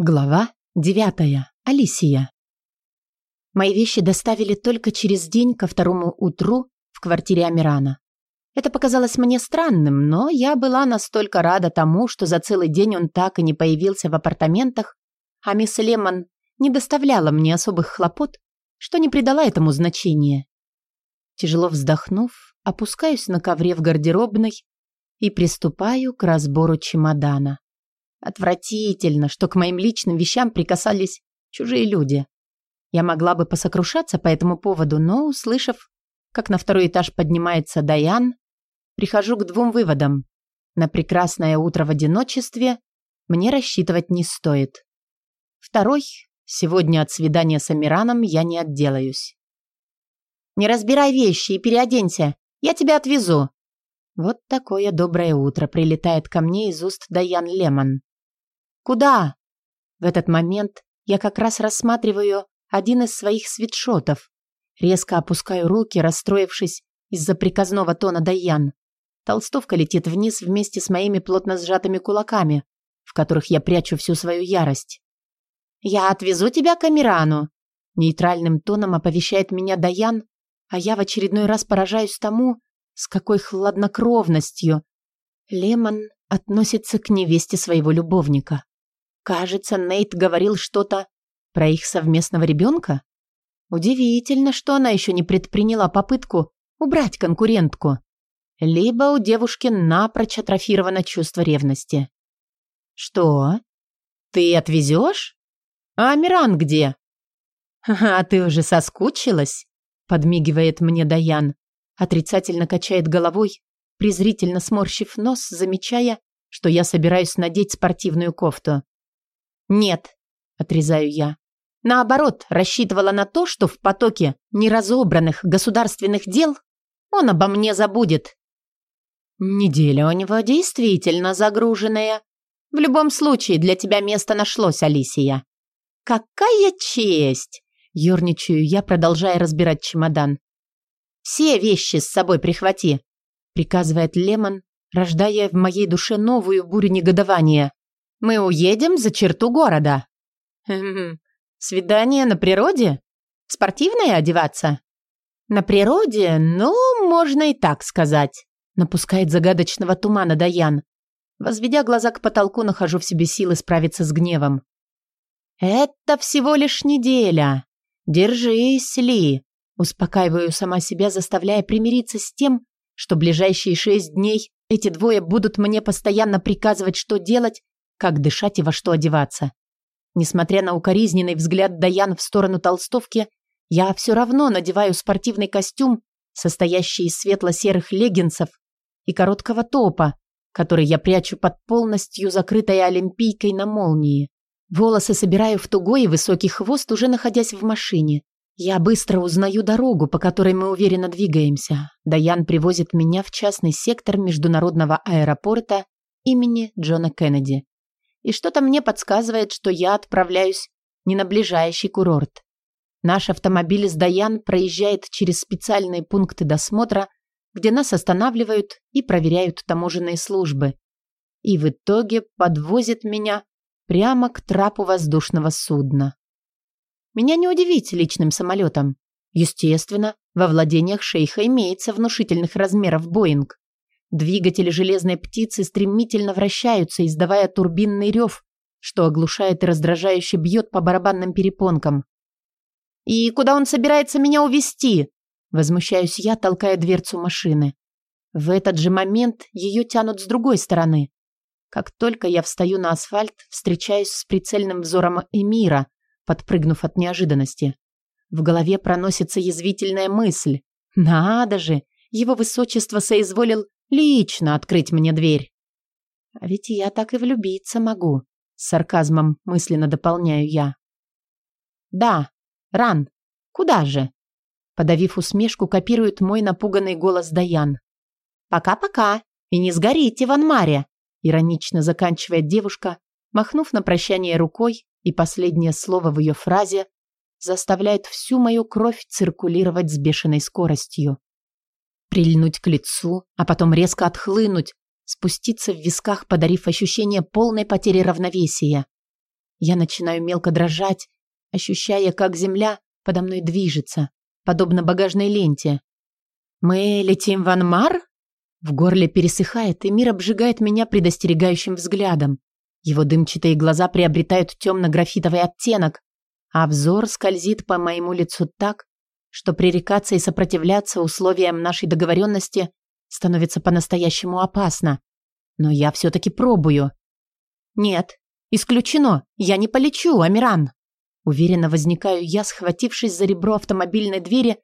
Глава девятая. Алисия. Мои вещи доставили только через день ко второму утру в квартире Амирана. Это показалось мне странным, но я была настолько рада тому, что за целый день он так и не появился в апартаментах, а мисс Лемон не доставляла мне особых хлопот, что не придала этому значения. Тяжело вздохнув, опускаюсь на ковре в гардеробной и приступаю к разбору чемодана. Отвратительно, что к моим личным вещам прикасались чужие люди. Я могла бы посокрушаться по этому поводу, но, услышав, как на второй этаж поднимается Даян, прихожу к двум выводам. На прекрасное утро в одиночестве мне рассчитывать не стоит. Второй, сегодня от свидания с Амираном я не отделаюсь. «Не разбирай вещи и переоденься, я тебя отвезу». Вот такое доброе утро прилетает ко мне из уст Даян Лемон. «Куда?» В этот момент я как раз рассматриваю один из своих свитшотов. Резко опускаю руки, расстроившись из-за приказного тона Даян. Толстовка летит вниз вместе с моими плотно сжатыми кулаками, в которых я прячу всю свою ярость. «Я отвезу тебя к Амирану», — нейтральным тоном оповещает меня Даян, а я в очередной раз поражаюсь тому, с какой хладнокровностью Лемон относится к невесте своего любовника. Кажется, Нейт говорил что-то про их совместного ребенка. Удивительно, что она еще не предприняла попытку убрать конкурентку. Либо у девушки напрочь атрофировано чувство ревности. «Что? Ты отвезешь? А Миран где?» «А ты уже соскучилась?» подмигивает мне Даян, отрицательно качает головой, презрительно сморщив нос, замечая, что я собираюсь надеть спортивную кофту. «Нет», — отрезаю я. Наоборот, рассчитывала на то, что в потоке неразобранных государственных дел он обо мне забудет. Неделя у него действительно загруженная. В любом случае, для тебя место нашлось, Алисия. Какая честь! Ёрничаю я, продолжая разбирать чемодан. Все вещи с собой прихвати, приказывает Лемон, рождая в моей душе новую бурю негодования. Мы уедем за черту города. Хм, свидание на природе? Спортивное одеваться? На природе, ну, можно и так сказать. Напускает загадочного тумана Даян. Возведя глаза к потолку, нахожу в себе силы справиться с гневом. Это всего лишь неделя. Держись, Ли. Успокаиваю сама себя, заставляя примириться с тем, что ближайшие шесть дней эти двое будут мне постоянно приказывать, что делать как дышать и во что одеваться. Несмотря на укоризненный взгляд Даян в сторону толстовки, я все равно надеваю спортивный костюм, состоящий из светло-серых леггинсов и короткого топа, который я прячу под полностью закрытой олимпийкой на молнии. Волосы собираю в тугой и высокий хвост, уже находясь в машине. Я быстро узнаю дорогу, по которой мы уверенно двигаемся. Даян привозит меня в частный сектор международного аэропорта имени Джона Кеннеди и что-то мне подсказывает, что я отправляюсь не на ближайший курорт. Наш автомобиль с Даян проезжает через специальные пункты досмотра, где нас останавливают и проверяют таможенные службы. И в итоге подвозит меня прямо к трапу воздушного судна. Меня не удивить личным самолетом. Естественно, во владениях шейха имеется внушительных размеров Боинг. Двигатели железной птицы стремительно вращаются, издавая турбинный рев, что оглушает и раздражающе бьет по барабанным перепонкам. «И куда он собирается меня увести? Возмущаюсь я, толкая дверцу машины. В этот же момент ее тянут с другой стороны. Как только я встаю на асфальт, встречаюсь с прицельным взором Эмира, подпрыгнув от неожиданности. В голове проносится язвительная мысль. «Надо же! Его высочество соизволил Лично открыть мне дверь. А ведь я так и влюбиться могу. С сарказмом мысленно дополняю я. Да, Ран, куда же? Подавив усмешку, копирует мой напуганный голос Даян. Пока-пока, и не сгорите, Ван Мария, иронично заканчивает девушка, махнув на прощание рукой, и последнее слово в ее фразе заставляет всю мою кровь циркулировать с бешеной скоростью прильнуть к лицу, а потом резко отхлынуть, спуститься в висках, подарив ощущение полной потери равновесия. Я начинаю мелко дрожать, ощущая, как земля подо мной движется, подобно багажной ленте. «Мы летим в Анмар?» В горле пересыхает, и мир обжигает меня предостерегающим взглядом. Его дымчатые глаза приобретают темно-графитовый оттенок, а взор скользит по моему лицу так, что пререкаться и сопротивляться условиям нашей договоренности становится по-настоящему опасно. Но я все-таки пробую. Нет, исключено, я не полечу, Амиран. Уверенно возникаю я, схватившись за ребро автомобильной двери,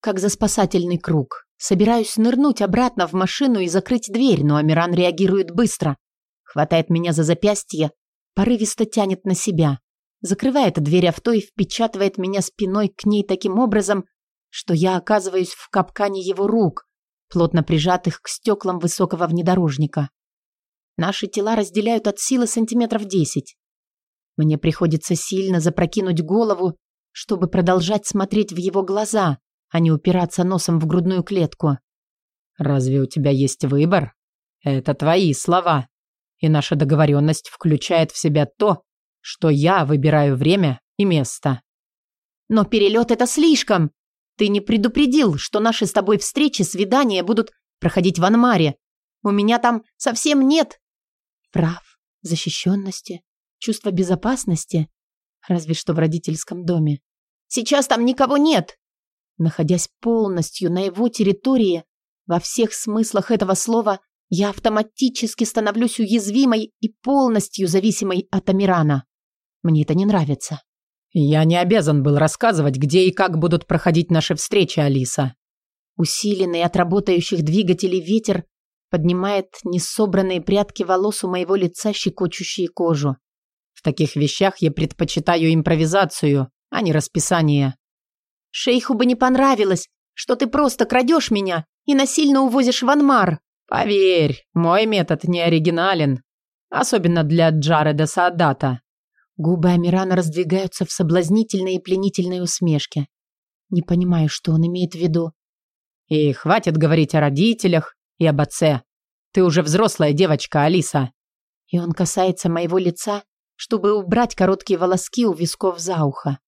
как за спасательный круг. Собираюсь нырнуть обратно в машину и закрыть дверь, но Амиран реагирует быстро. Хватает меня за запястье, порывисто тянет на себя. Закрывает дверь авто и впечатывает меня спиной к ней таким образом, что я оказываюсь в капкане его рук, плотно прижатых к стеклам высокого внедорожника. Наши тела разделяют от силы сантиметров десять. Мне приходится сильно запрокинуть голову, чтобы продолжать смотреть в его глаза, а не упираться носом в грудную клетку. «Разве у тебя есть выбор? Это твои слова. И наша договоренность включает в себя то, что я выбираю время и место». «Но перелет — это слишком! Ты не предупредил, что наши с тобой встречи, свидания будут проходить в Анмаре. У меня там совсем нет...» «Прав, защищенности, чувство безопасности, разве что в родительском доме. Сейчас там никого нет!» Находясь полностью на его территории, во всех смыслах этого слова, я автоматически становлюсь уязвимой и полностью зависимой от Амирана. Мне это не нравится. Я не обязан был рассказывать, где и как будут проходить наши встречи, Алиса. Усиленный от работающих двигателей ветер поднимает несобранные прядки волос у моего лица, щекочущие кожу. В таких вещах я предпочитаю импровизацию, а не расписание. Шейху бы не понравилось, что ты просто крадешь меня и насильно увозишь в Анмар. Поверь, мой метод не оригинален. Особенно для Джареда Саадата. Губы Амирана раздвигаются в соблазнительной и пленительной усмешке. Не понимаю, что он имеет в виду. И хватит говорить о родителях и об отце. Ты уже взрослая девочка, Алиса. И он касается моего лица, чтобы убрать короткие волоски у висков за ухо.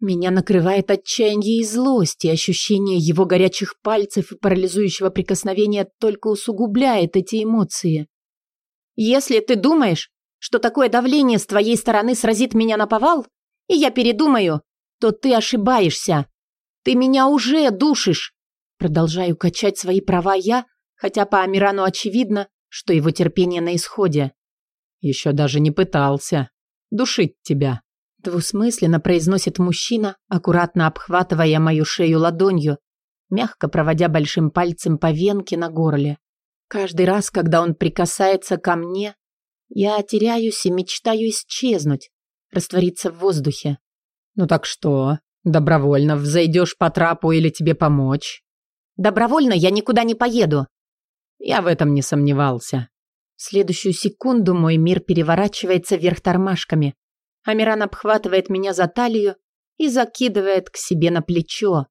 Меня накрывает отчаяние и злость, и ощущение его горячих пальцев и парализующего прикосновения только усугубляет эти эмоции. «Если ты думаешь, что такое давление с твоей стороны сразит меня на повал, и я передумаю, то ты ошибаешься. Ты меня уже душишь!» Продолжаю качать свои права я, хотя по Амирану очевидно, что его терпение на исходе. «Еще даже не пытался душить тебя». Двусмысленно произносит мужчина, аккуратно обхватывая мою шею ладонью, мягко проводя большим пальцем по венке на горле. Каждый раз, когда он прикасается ко мне, я теряюсь и мечтаю исчезнуть, раствориться в воздухе. «Ну так что, добровольно взойдешь по трапу или тебе помочь?» «Добровольно я никуда не поеду». Я в этом не сомневался. В следующую секунду мой мир переворачивается вверх тормашками. Амиран обхватывает меня за талию и закидывает к себе на плечо.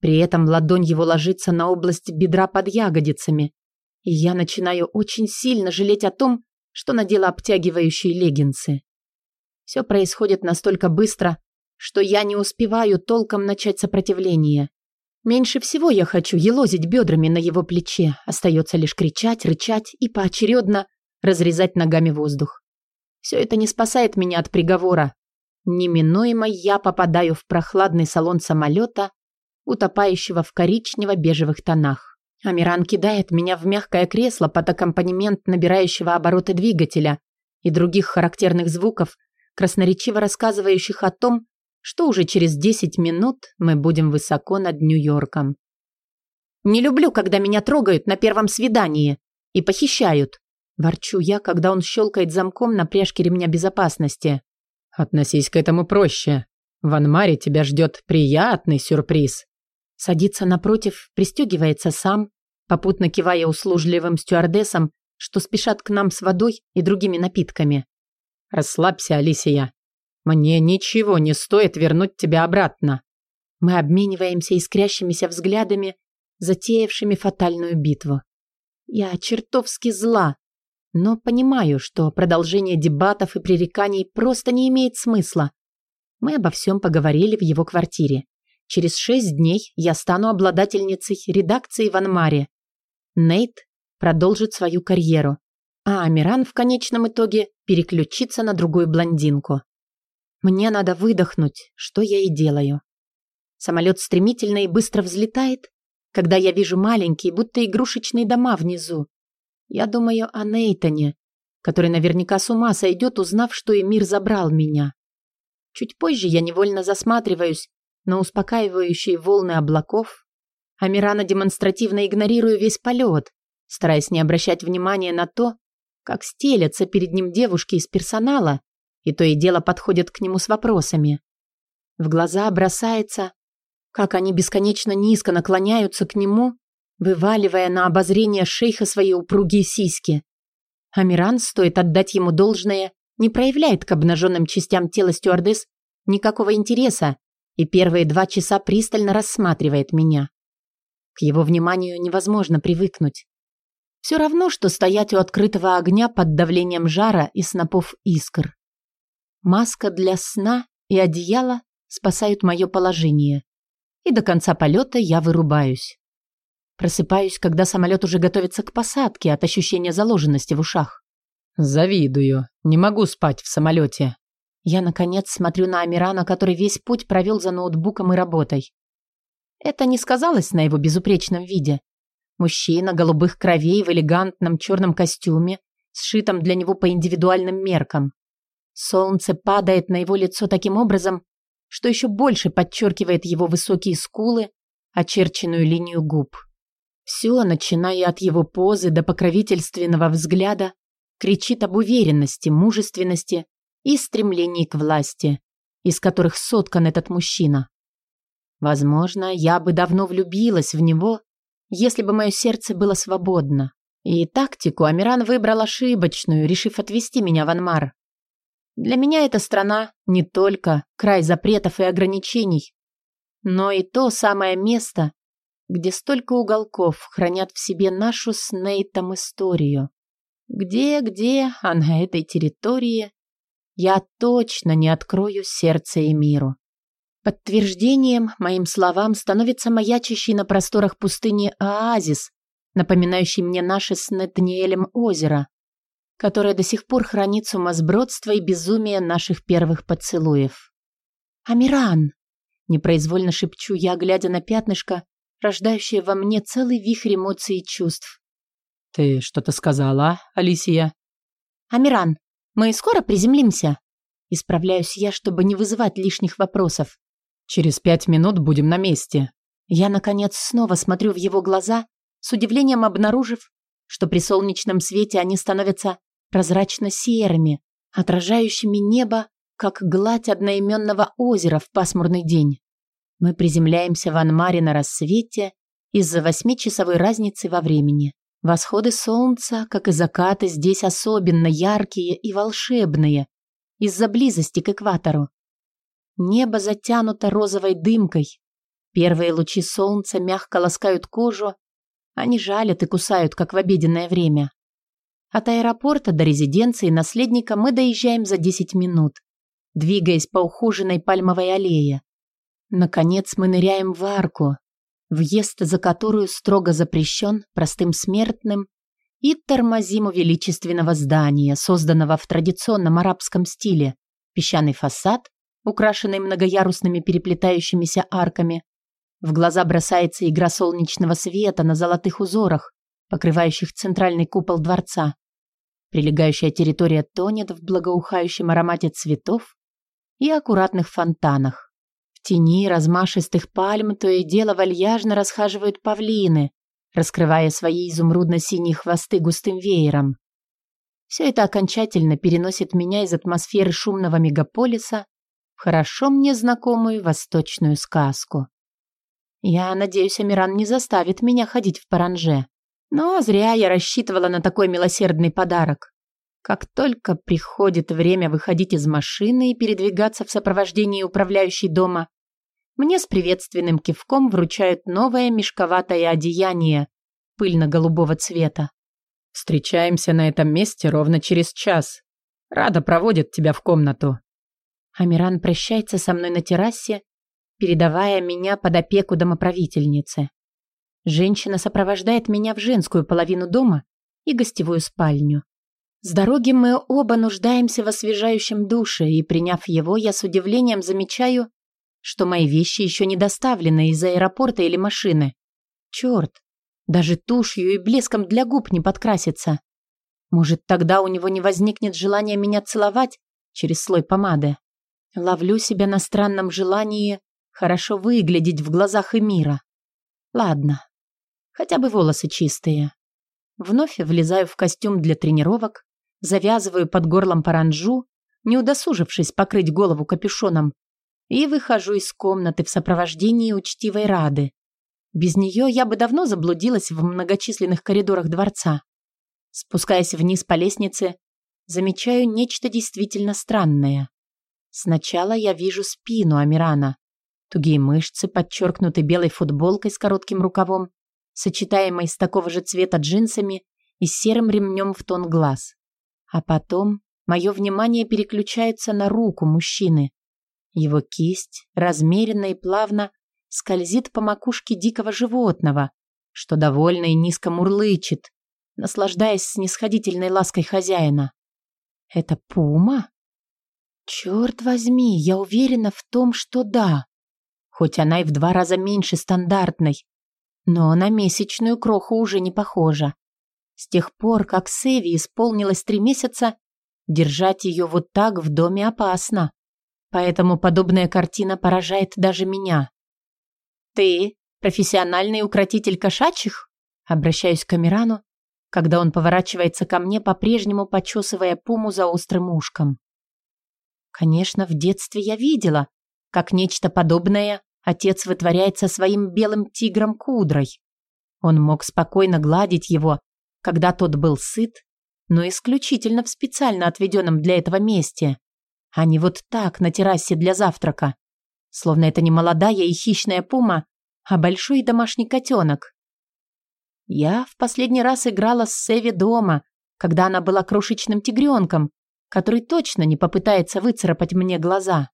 При этом ладонь его ложится на область бедра под ягодицами. И я начинаю очень сильно жалеть о том, что надела обтягивающие леггинсы. Все происходит настолько быстро, что я не успеваю толком начать сопротивление. Меньше всего я хочу елозить бедрами на его плече, остается лишь кричать, рычать и поочередно разрезать ногами воздух. Все это не спасает меня от приговора. Неминуемо я попадаю в прохладный салон самолета, утопающего в коричнево-бежевых тонах. Амиран кидает меня в мягкое кресло под аккомпанемент набирающего обороты двигателя и других характерных звуков, красноречиво рассказывающих о том, что уже через 10 минут мы будем высоко над Нью-Йорком. Не люблю, когда меня трогают на первом свидании и похищают. Ворчу я, когда он щелкает замком на пряжке ремня безопасности. Относись к этому проще. В Анмаре тебя ждет приятный сюрприз. Садится напротив, пристегивается сам, попутно кивая услужливым стюардессам, что спешат к нам с водой и другими напитками. Расслабься, Алисия. Мне ничего не стоит вернуть тебя обратно. Мы обмениваемся искрящимися взглядами, затеявшими фатальную битву. Я чертовски зла, Но понимаю, что продолжение дебатов и пререканий просто не имеет смысла. Мы обо всем поговорили в его квартире. Через шесть дней я стану обладательницей редакции в Анмаре. Нейт продолжит свою карьеру, а Амиран в конечном итоге переключится на другую блондинку. Мне надо выдохнуть, что я и делаю. Самолет стремительно и быстро взлетает, когда я вижу маленькие, будто игрушечные дома внизу. Я думаю о Нейтане, который наверняка с ума сойдет, узнав, что Эмир забрал меня. Чуть позже я невольно засматриваюсь на успокаивающие волны облаков, а Мирана демонстративно игнорирую весь полет, стараясь не обращать внимания на то, как стелятся перед ним девушки из персонала, и то и дело подходят к нему с вопросами. В глаза бросается, как они бесконечно низко наклоняются к нему, вываливая на обозрение шейха свои упругие сиськи. Амиран, стоит отдать ему должное, не проявляет к обнаженным частям тела стюардесс никакого интереса и первые два часа пристально рассматривает меня. К его вниманию невозможно привыкнуть. Все равно, что стоять у открытого огня под давлением жара и снопов искр. Маска для сна и одеяло спасают мое положение. И до конца полета я вырубаюсь. Просыпаюсь, когда самолет уже готовится к посадке от ощущения заложенности в ушах. «Завидую. Не могу спать в самолете». Я, наконец, смотрю на Амирана, который весь путь провел за ноутбуком и работой. Это не сказалось на его безупречном виде. Мужчина голубых кровей в элегантном черном костюме, сшитом для него по индивидуальным меркам. Солнце падает на его лицо таким образом, что еще больше подчеркивает его высокие скулы, очерченную линию губ. Все, начиная от его позы до покровительственного взгляда, кричит об уверенности, мужественности и стремлении к власти, из которых соткан этот мужчина. Возможно, я бы давно влюбилась в него, если бы мое сердце было свободно. И тактику Амиран выбрал ошибочную, решив отвезти меня в Анмар. Для меня эта страна не только край запретов и ограничений, но и то самое место, где столько уголков хранят в себе нашу с Нейтом историю. Где-где, а на этой территории я точно не открою сердце и миру. Подтверждением моим словам становится маячащий на просторах пустыни оазис, напоминающий мне наше с Нетаниэлем озеро, которое до сих пор хранит сумасбродство и безумие наших первых поцелуев. «Амиран!» — непроизвольно шепчу я, глядя на пятнышко, рождающее во мне целый вихрь эмоций и чувств. «Ты что-то сказала, Алисия?» «Амиран, мы скоро приземлимся?» Исправляюсь я, чтобы не вызывать лишних вопросов. «Через пять минут будем на месте». Я, наконец, снова смотрю в его глаза, с удивлением обнаружив, что при солнечном свете они становятся прозрачно-серыми, отражающими небо, как гладь одноименного озера в пасмурный день. Мы приземляемся в Анмаре на рассвете из-за восьмичасовой разницы во времени. Восходы солнца, как и закаты, здесь особенно яркие и волшебные из-за близости к экватору. Небо затянуто розовой дымкой. Первые лучи солнца мягко ласкают кожу, они жалят и кусают, как в обеденное время. От аэропорта до резиденции наследника мы доезжаем за 10 минут, двигаясь по ухоженной пальмовой аллее. Наконец мы ныряем в арку, въезд за которую строго запрещен простым смертным, и тормозим у величественного здания, созданного в традиционном арабском стиле. Песчаный фасад, украшенный многоярусными переплетающимися арками. В глаза бросается игра солнечного света на золотых узорах, покрывающих центральный купол дворца. Прилегающая территория тонет в благоухающем аромате цветов и аккуратных фонтанах тени размашистых пальм то и дело вальяжно расхаживают павлины, раскрывая свои изумрудно-синие хвосты густым веером. Все это окончательно переносит меня из атмосферы шумного мегаполиса в хорошо мне знакомую восточную сказку. Я надеюсь, Амиран не заставит меня ходить в паранже. Но зря я рассчитывала на такой милосердный подарок. Как только приходит время выходить из машины и передвигаться в сопровождении управляющей дома, мне с приветственным кивком вручают новое мешковатое одеяние пыльно-голубого цвета. Встречаемся на этом месте ровно через час. Рада проводит тебя в комнату. Амиран прощается со мной на террасе, передавая меня под опеку домоправительницы. Женщина сопровождает меня в женскую половину дома и гостевую спальню. С дороги мы оба нуждаемся в освежающем душе, и, приняв его, я с удивлением замечаю, что мои вещи еще не доставлены из аэропорта или машины. Черт, даже тушью и блеском для губ не подкрасится. Может, тогда у него не возникнет желания меня целовать через слой помады. Ловлю себя на странном желании хорошо выглядеть в глазах Эмира. Ладно, хотя бы волосы чистые. Вновь влезаю в костюм для тренировок, завязываю под горлом паранджу, не удосужившись покрыть голову капюшоном, и выхожу из комнаты в сопровождении учтивой Рады. Без нее я бы давно заблудилась в многочисленных коридорах дворца. Спускаясь вниз по лестнице, замечаю нечто действительно странное. Сначала я вижу спину Амирана. Тугие мышцы, подчеркнуты белой футболкой с коротким рукавом, сочетаемой с такого же цвета джинсами и серым ремнем в тон глаз. А потом мое внимание переключается на руку мужчины. Его кисть размеренно и плавно скользит по макушке дикого животного, что довольно и низко мурлычет, наслаждаясь снисходительной лаской хозяина. Это пума? Черт возьми, я уверена в том, что да. Хоть она и в два раза меньше стандартной, но на месячную кроху уже не похожа. С тех пор, как Севи исполнилось три месяца, держать ее вот так в доме опасно. Поэтому подобная картина поражает даже меня. «Ты профессиональный укротитель кошачьих?» Обращаюсь к Камерану, когда он поворачивается ко мне, по-прежнему почесывая пуму за острым ушком. Конечно, в детстве я видела, как нечто подобное отец вытворяет со своим белым тигром Кудрой. Он мог спокойно гладить его, когда тот был сыт, но исключительно в специально отведенном для этого месте, а не вот так на террасе для завтрака, словно это не молодая и хищная пума, а большой домашний котенок. Я в последний раз играла с Севи дома, когда она была крошечным тигренком, который точно не попытается выцарапать мне глаза.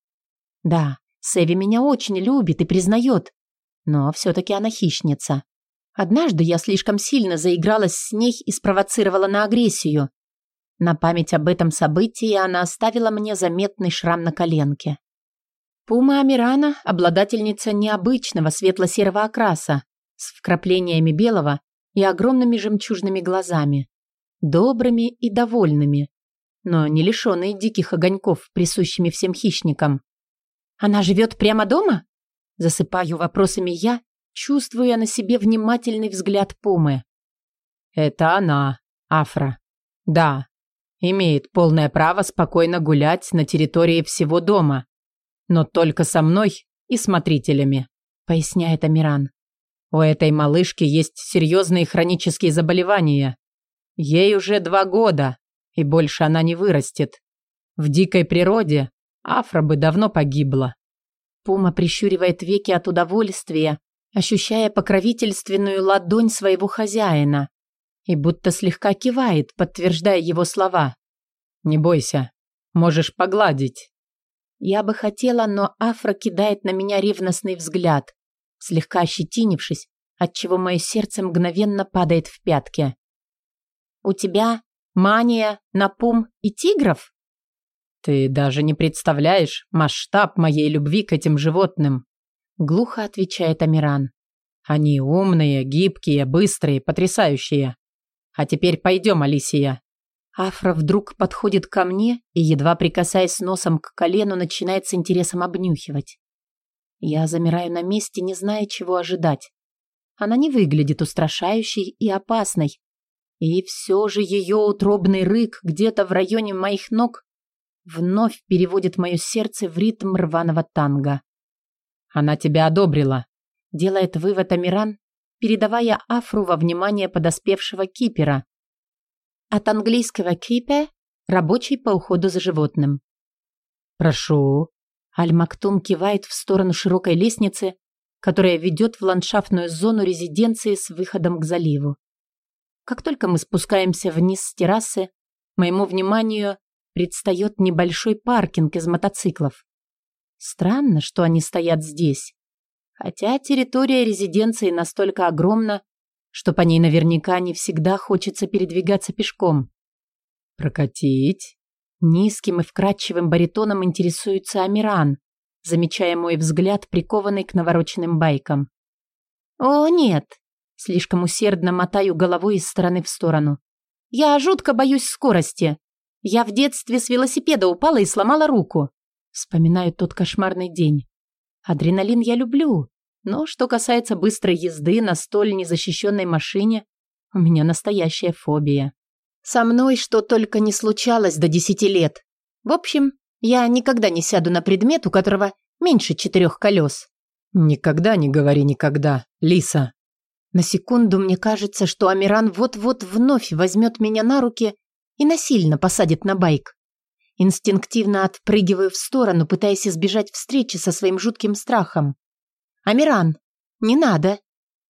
Да, Севи меня очень любит и признает, но все-таки она хищница. Однажды я слишком сильно заигралась с ней и спровоцировала на агрессию. На память об этом событии она оставила мне заметный шрам на коленке. Пума Амирана – обладательница необычного светло-серого окраса с вкраплениями белого и огромными жемчужными глазами, добрыми и довольными, но не лишенные диких огоньков, присущими всем хищникам. «Она живет прямо дома?» Засыпаю вопросами я, чувствуя на себе внимательный взгляд Пумы. «Это она, Афра. Да, имеет полное право спокойно гулять на территории всего дома, но только со мной и смотрителями», поясняет Амиран. «У этой малышки есть серьезные хронические заболевания. Ей уже два года, и больше она не вырастет. В дикой природе Афра бы давно погибла. Пума прищуривает веки от удовольствия, ощущая покровительственную ладонь своего хозяина, и будто слегка кивает, подтверждая его слова. «Не бойся, можешь погладить». Я бы хотела, но Афра кидает на меня ревностный взгляд, слегка ощетинившись, отчего мое сердце мгновенно падает в пятки. «У тебя Мания на пум и тигров? Ты даже не представляешь масштаб моей любви к этим животным, глухо отвечает Амиран. Они умные, гибкие, быстрые, потрясающие. А теперь пойдем, Алисия. Афра вдруг подходит ко мне и, едва прикасаясь носом к колену, начинает с интересом обнюхивать. Я замираю на месте, не зная, чего ожидать. Она не выглядит устрашающей и опасной, и все же ее утробный рык где-то в районе моих ног вновь переводит мое сердце в ритм рваного танго. «Она тебя одобрила», — делает вывод Амиран, передавая Афру во внимание подоспевшего кипера. От английского «кипе» — рабочий по уходу за животным. «Прошу». Аль-Мактум кивает в сторону широкой лестницы, которая ведет в ландшафтную зону резиденции с выходом к заливу. Как только мы спускаемся вниз с террасы, моему вниманию предстает небольшой паркинг из мотоциклов. Странно, что они стоят здесь. Хотя территория резиденции настолько огромна, что по ней наверняка не всегда хочется передвигаться пешком. «Прокатить?» Низким и вкрадчивым баритоном интересуется Амиран, замечая мой взгляд, прикованный к навороченным байкам. «О, нет!» Слишком усердно мотаю головой из стороны в сторону. «Я жутко боюсь скорости. Я в детстве с велосипеда упала и сломала руку». Вспоминаю тот кошмарный день. Адреналин я люблю, но что касается быстрой езды на столь незащищенной машине, у меня настоящая фобия. Со мной что только не случалось до десяти лет. В общем, я никогда не сяду на предмет, у которого меньше четырех колес. Никогда не говори никогда, Лиса. На секунду мне кажется, что Амиран вот-вот вновь возьмет меня на руки и насильно посадит на байк. Инстинктивно отпрыгиваю в сторону, пытаясь избежать встречи со своим жутким страхом. «Амиран, не надо!»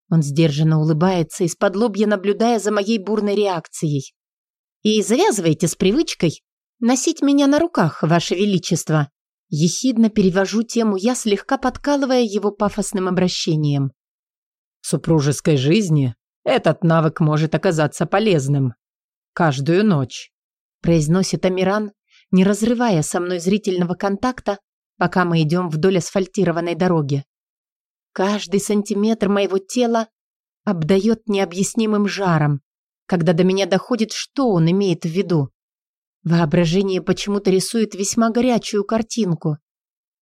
Он сдержанно улыбается, из-под лобья наблюдая за моей бурной реакцией. «И завязывайте с привычкой носить меня на руках, Ваше Величество!» Ехидно перевожу тему я, слегка подкалывая его пафосным обращением. В супружеской жизни этот навык может оказаться полезным. Каждую ночь. Произносит Амиран, не разрывая со мной зрительного контакта, пока мы идем вдоль асфальтированной дороги. Каждый сантиметр моего тела обдает необъяснимым жаром, когда до меня доходит, что он имеет в виду. Воображение почему-то рисует весьма горячую картинку.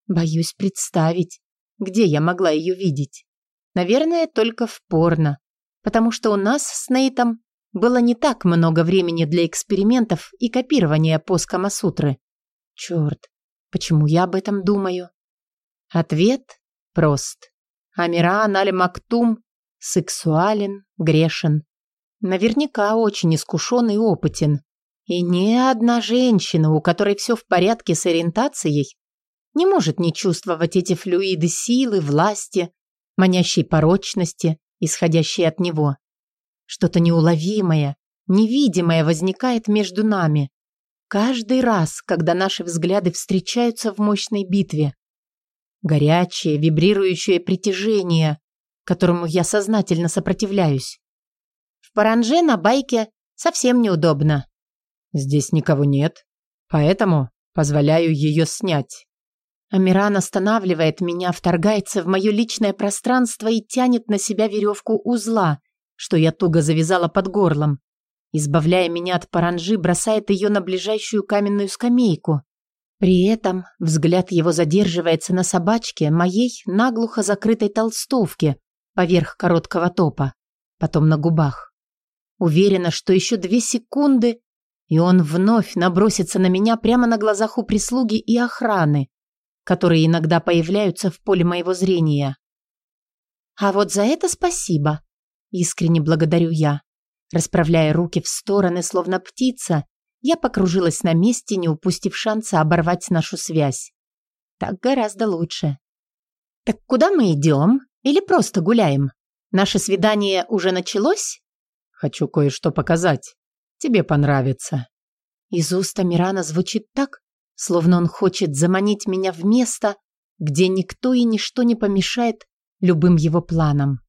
Боюсь представить, где я могла ее видеть. Наверное, только в порно, потому что у нас с Нейтом было не так много времени для экспериментов и копирования поз Камасутры. Черт, почему я об этом думаю? Ответ прост. Амиран Аль-Мактум сексуален, грешен. Наверняка очень искушен и опытен. И ни одна женщина, у которой все в порядке с ориентацией, не может не чувствовать эти флюиды силы, власти, манящей порочности, исходящей от него. Что-то неуловимое, невидимое возникает между нами. Каждый раз, когда наши взгляды встречаются в мощной битве. Горячее, вибрирующее притяжение, которому я сознательно сопротивляюсь. В паранже на байке совсем неудобно. Здесь никого нет, поэтому позволяю ее снять. Амиран останавливает меня, вторгается в мое личное пространство и тянет на себя веревку узла, что я туго завязала под горлом. Избавляя меня от паранжи, бросает ее на ближайшую каменную скамейку. При этом взгляд его задерживается на собачке, моей наглухо закрытой толстовке, поверх короткого топа, потом на губах. Уверена, что еще две секунды, и он вновь набросится на меня прямо на глазах у прислуги и охраны, которые иногда появляются в поле моего зрения. А вот за это спасибо. Искренне благодарю я. Расправляя руки в стороны, словно птица, я покружилась на месте, не упустив шанса оборвать нашу связь. Так гораздо лучше. Так куда мы идем? Или просто гуляем? Наше свидание уже началось? Хочу кое-что показать. Тебе понравится. Из уст Амирана звучит так, словно он хочет заманить меня в место, где никто и ничто не помешает любым его планам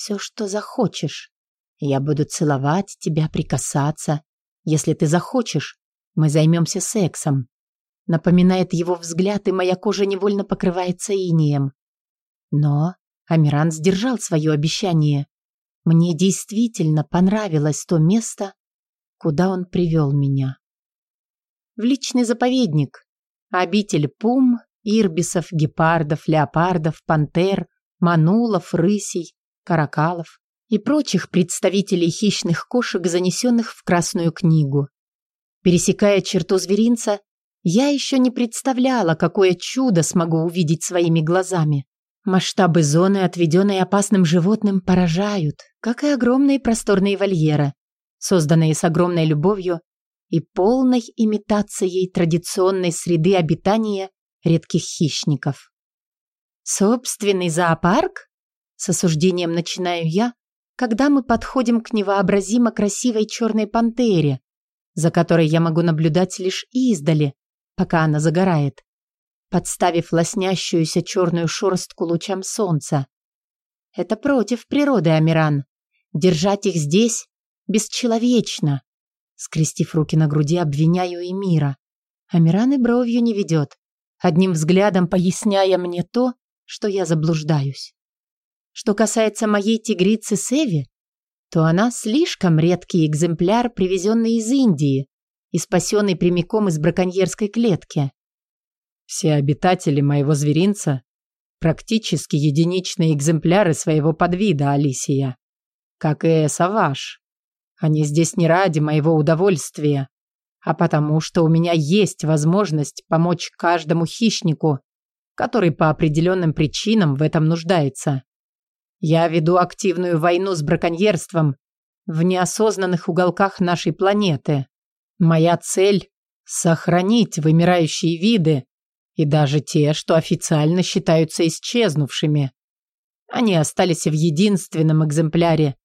все, что захочешь. Я буду целовать тебя, прикасаться. Если ты захочешь, мы займемся сексом. Напоминает его взгляд, и моя кожа невольно покрывается инием. Но Амиран сдержал свое обещание. Мне действительно понравилось то место, куда он привел меня. В личный заповедник. Обитель пум, ирбисов, гепардов, леопардов, пантер, манулов, рысей, каракалов и прочих представителей хищных кошек, занесенных в Красную книгу. Пересекая черту зверинца, я еще не представляла, какое чудо смогу увидеть своими глазами. Масштабы зоны, отведенной опасным животным, поражают, как и огромные просторные вольеры, созданные с огромной любовью и полной имитацией традиционной среды обитания редких хищников. Собственный зоопарк? С осуждением начинаю я, когда мы подходим к невообразимо красивой черной пантере, за которой я могу наблюдать лишь издали, пока она загорает, подставив лоснящуюся черную шорстку лучам солнца. Это против природы, Амиран. Держать их здесь бесчеловечно. Скрестив руки на груди, обвиняю Эмира. Амиран и бровью не ведет, одним взглядом поясняя мне то, что я заблуждаюсь. Что касается моей тигрицы Севи, то она слишком редкий экземпляр, привезенный из Индии и спасенный прямиком из браконьерской клетки. Все обитатели моего зверинца практически единичные экземпляры своего подвида, Алисия. Как и Саваш. Они здесь не ради моего удовольствия, а потому что у меня есть возможность помочь каждому хищнику, который по определенным причинам в этом нуждается. Я веду активную войну с браконьерством в неосознанных уголках нашей планеты. Моя цель – сохранить вымирающие виды и даже те, что официально считаются исчезнувшими. Они остались в единственном экземпляре,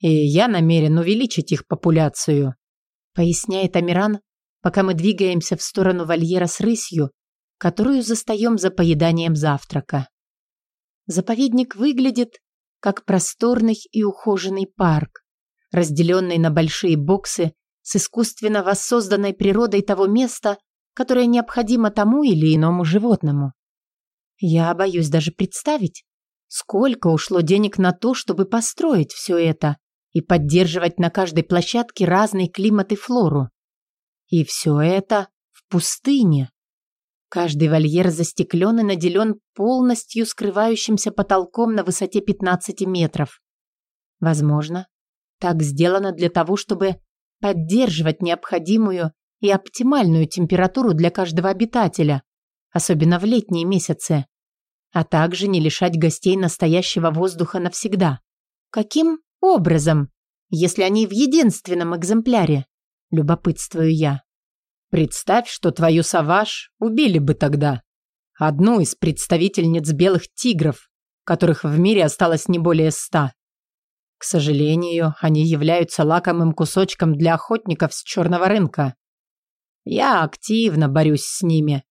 и я намерен увеличить их популяцию, поясняет Амиран, пока мы двигаемся в сторону вольера с рысью, которую застаем за поеданием завтрака. Заповедник выглядит как просторный и ухоженный парк, разделенный на большие боксы с искусственно воссозданной природой того места, которое необходимо тому или иному животному. Я боюсь даже представить, сколько ушло денег на то, чтобы построить все это и поддерживать на каждой площадке разный климат и флору. И все это в пустыне. Каждый вольер застеклен и наделен полностью скрывающимся потолком на высоте 15 метров. Возможно, так сделано для того, чтобы поддерживать необходимую и оптимальную температуру для каждого обитателя, особенно в летние месяцы, а также не лишать гостей настоящего воздуха навсегда. Каким образом, если они в единственном экземпляре? Любопытствую я. Представь, что твою Саваш убили бы тогда. Одну из представительниц белых тигров, которых в мире осталось не более ста. К сожалению, они являются лакомым кусочком для охотников с черного рынка. Я активно борюсь с ними.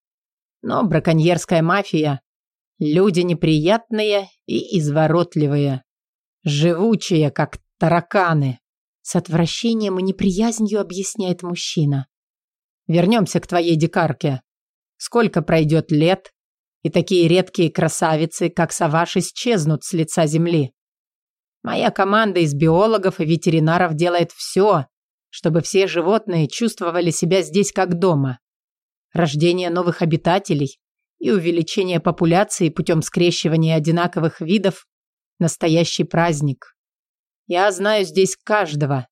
Но браконьерская мафия – люди неприятные и изворотливые. Живучие, как тараканы. С отвращением и неприязнью объясняет мужчина. Вернемся к твоей дикарке. Сколько пройдет лет, и такие редкие красавицы, как Саваш, исчезнут с лица земли. Моя команда из биологов и ветеринаров делает все, чтобы все животные чувствовали себя здесь как дома. Рождение новых обитателей и увеличение популяции путем скрещивания одинаковых видов – настоящий праздник. Я знаю здесь каждого,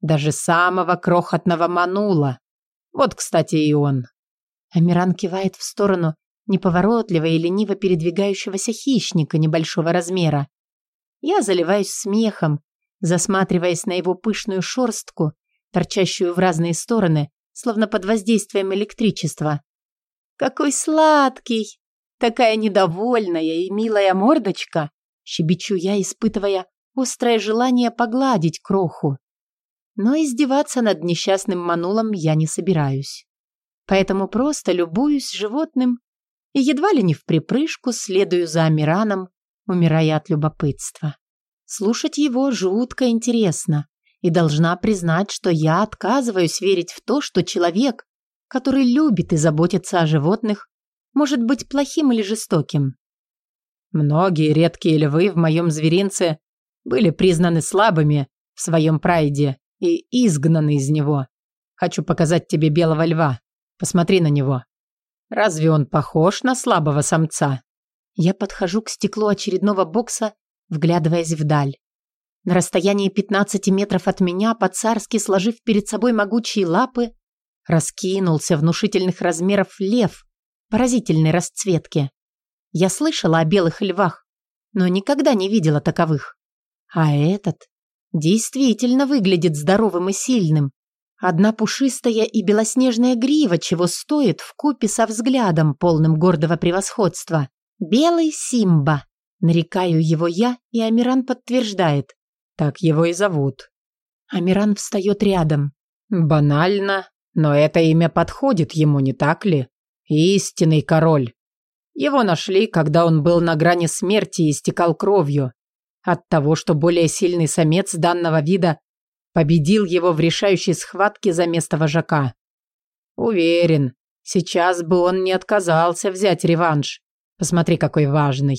даже самого крохотного манула, вот, кстати, и он. Амиран кивает в сторону неповоротливого и лениво передвигающегося хищника небольшого размера. Я заливаюсь смехом, засматриваясь на его пышную шорстку, торчащую в разные стороны, словно под воздействием электричества. «Какой сладкий! Такая недовольная и милая мордочка!» щебечу я, испытывая острое желание погладить кроху. Но издеваться над несчастным манулом я не собираюсь. Поэтому просто любуюсь животным и едва ли не в припрыжку следую за Амираном, умирая от любопытства. Слушать его жутко интересно, и должна признать, что я отказываюсь верить в то, что человек, который любит и заботится о животных, может быть плохим или жестоким. Многие редкие львы в моем зверинце были признаны слабыми в своем прайде и изгнаны из него. Хочу показать тебе белого льва. Посмотри на него. Разве он похож на слабого самца? Я подхожу к стеклу очередного бокса, вглядываясь вдаль. На расстоянии 15 метров от меня, по-царски сложив перед собой могучие лапы, раскинулся внушительных размеров лев поразительной расцветки. Я слышала о белых львах, но никогда не видела таковых. А этот Действительно выглядит здоровым и сильным. Одна пушистая и белоснежная грива чего стоит в купе со взглядом, полным гордого превосходства. Белый Симба. Нарекаю его я, и Амиран подтверждает. Так его и зовут. Амиран встает рядом. Банально, но это имя подходит ему, не так ли? Истинный король. Его нашли, когда он был на грани смерти и истекал кровью. От того, что более сильный самец данного вида победил его в решающей схватке за место вожака. Уверен, сейчас бы он не отказался взять реванш. Посмотри, какой важный.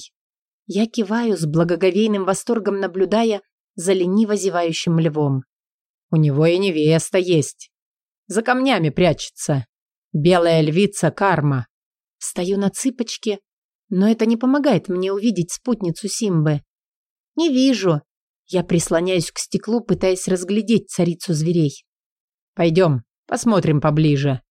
Я киваю с благоговейным восторгом, наблюдая за лениво зевающим львом. У него и невеста есть. За камнями прячется. Белая львица Карма. Стою на цыпочке, но это не помогает мне увидеть спутницу Симбы. Не вижу. Я прислоняюсь к стеклу, пытаясь разглядеть царицу зверей. Пойдем, посмотрим поближе.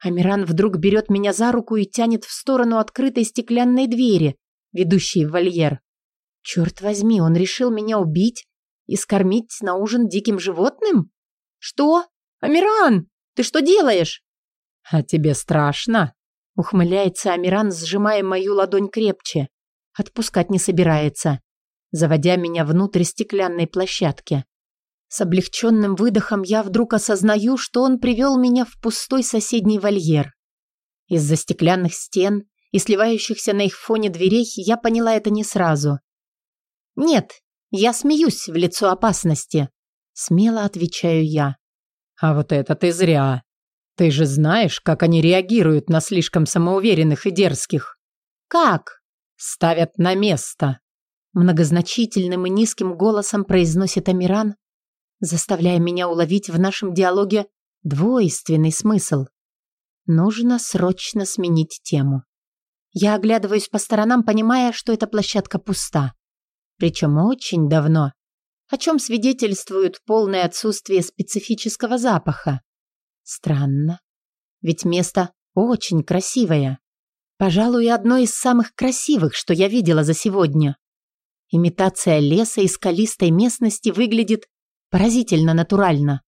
Амиран вдруг берет меня за руку и тянет в сторону открытой стеклянной двери, ведущей в вольер. Черт возьми, он решил меня убить и скормить на ужин диким животным? Что? Амиран, ты что делаешь? А тебе страшно? Ухмыляется Амиран, сжимая мою ладонь крепче. Отпускать не собирается, заводя меня внутрь стеклянной площадки. С облегченным выдохом я вдруг осознаю, что он привел меня в пустой соседний вольер. Из-за стеклянных стен и сливающихся на их фоне дверей я поняла это не сразу. «Нет, я смеюсь в лицо опасности», — смело отвечаю я. «А вот это ты зря. Ты же знаешь, как они реагируют на слишком самоуверенных и дерзких». «Как?» «Ставят на место», — многозначительным и низким голосом произносит Амиран, заставляя меня уловить в нашем диалоге двойственный смысл. Нужно срочно сменить тему. Я оглядываюсь по сторонам, понимая, что эта площадка пуста. Причем очень давно, о чем свидетельствует полное отсутствие специфического запаха. Странно. Ведь место очень красивое. Пожалуй, одно из самых красивых, что я видела за сегодня. Имитация леса и скалистой местности выглядит поразительно натурально.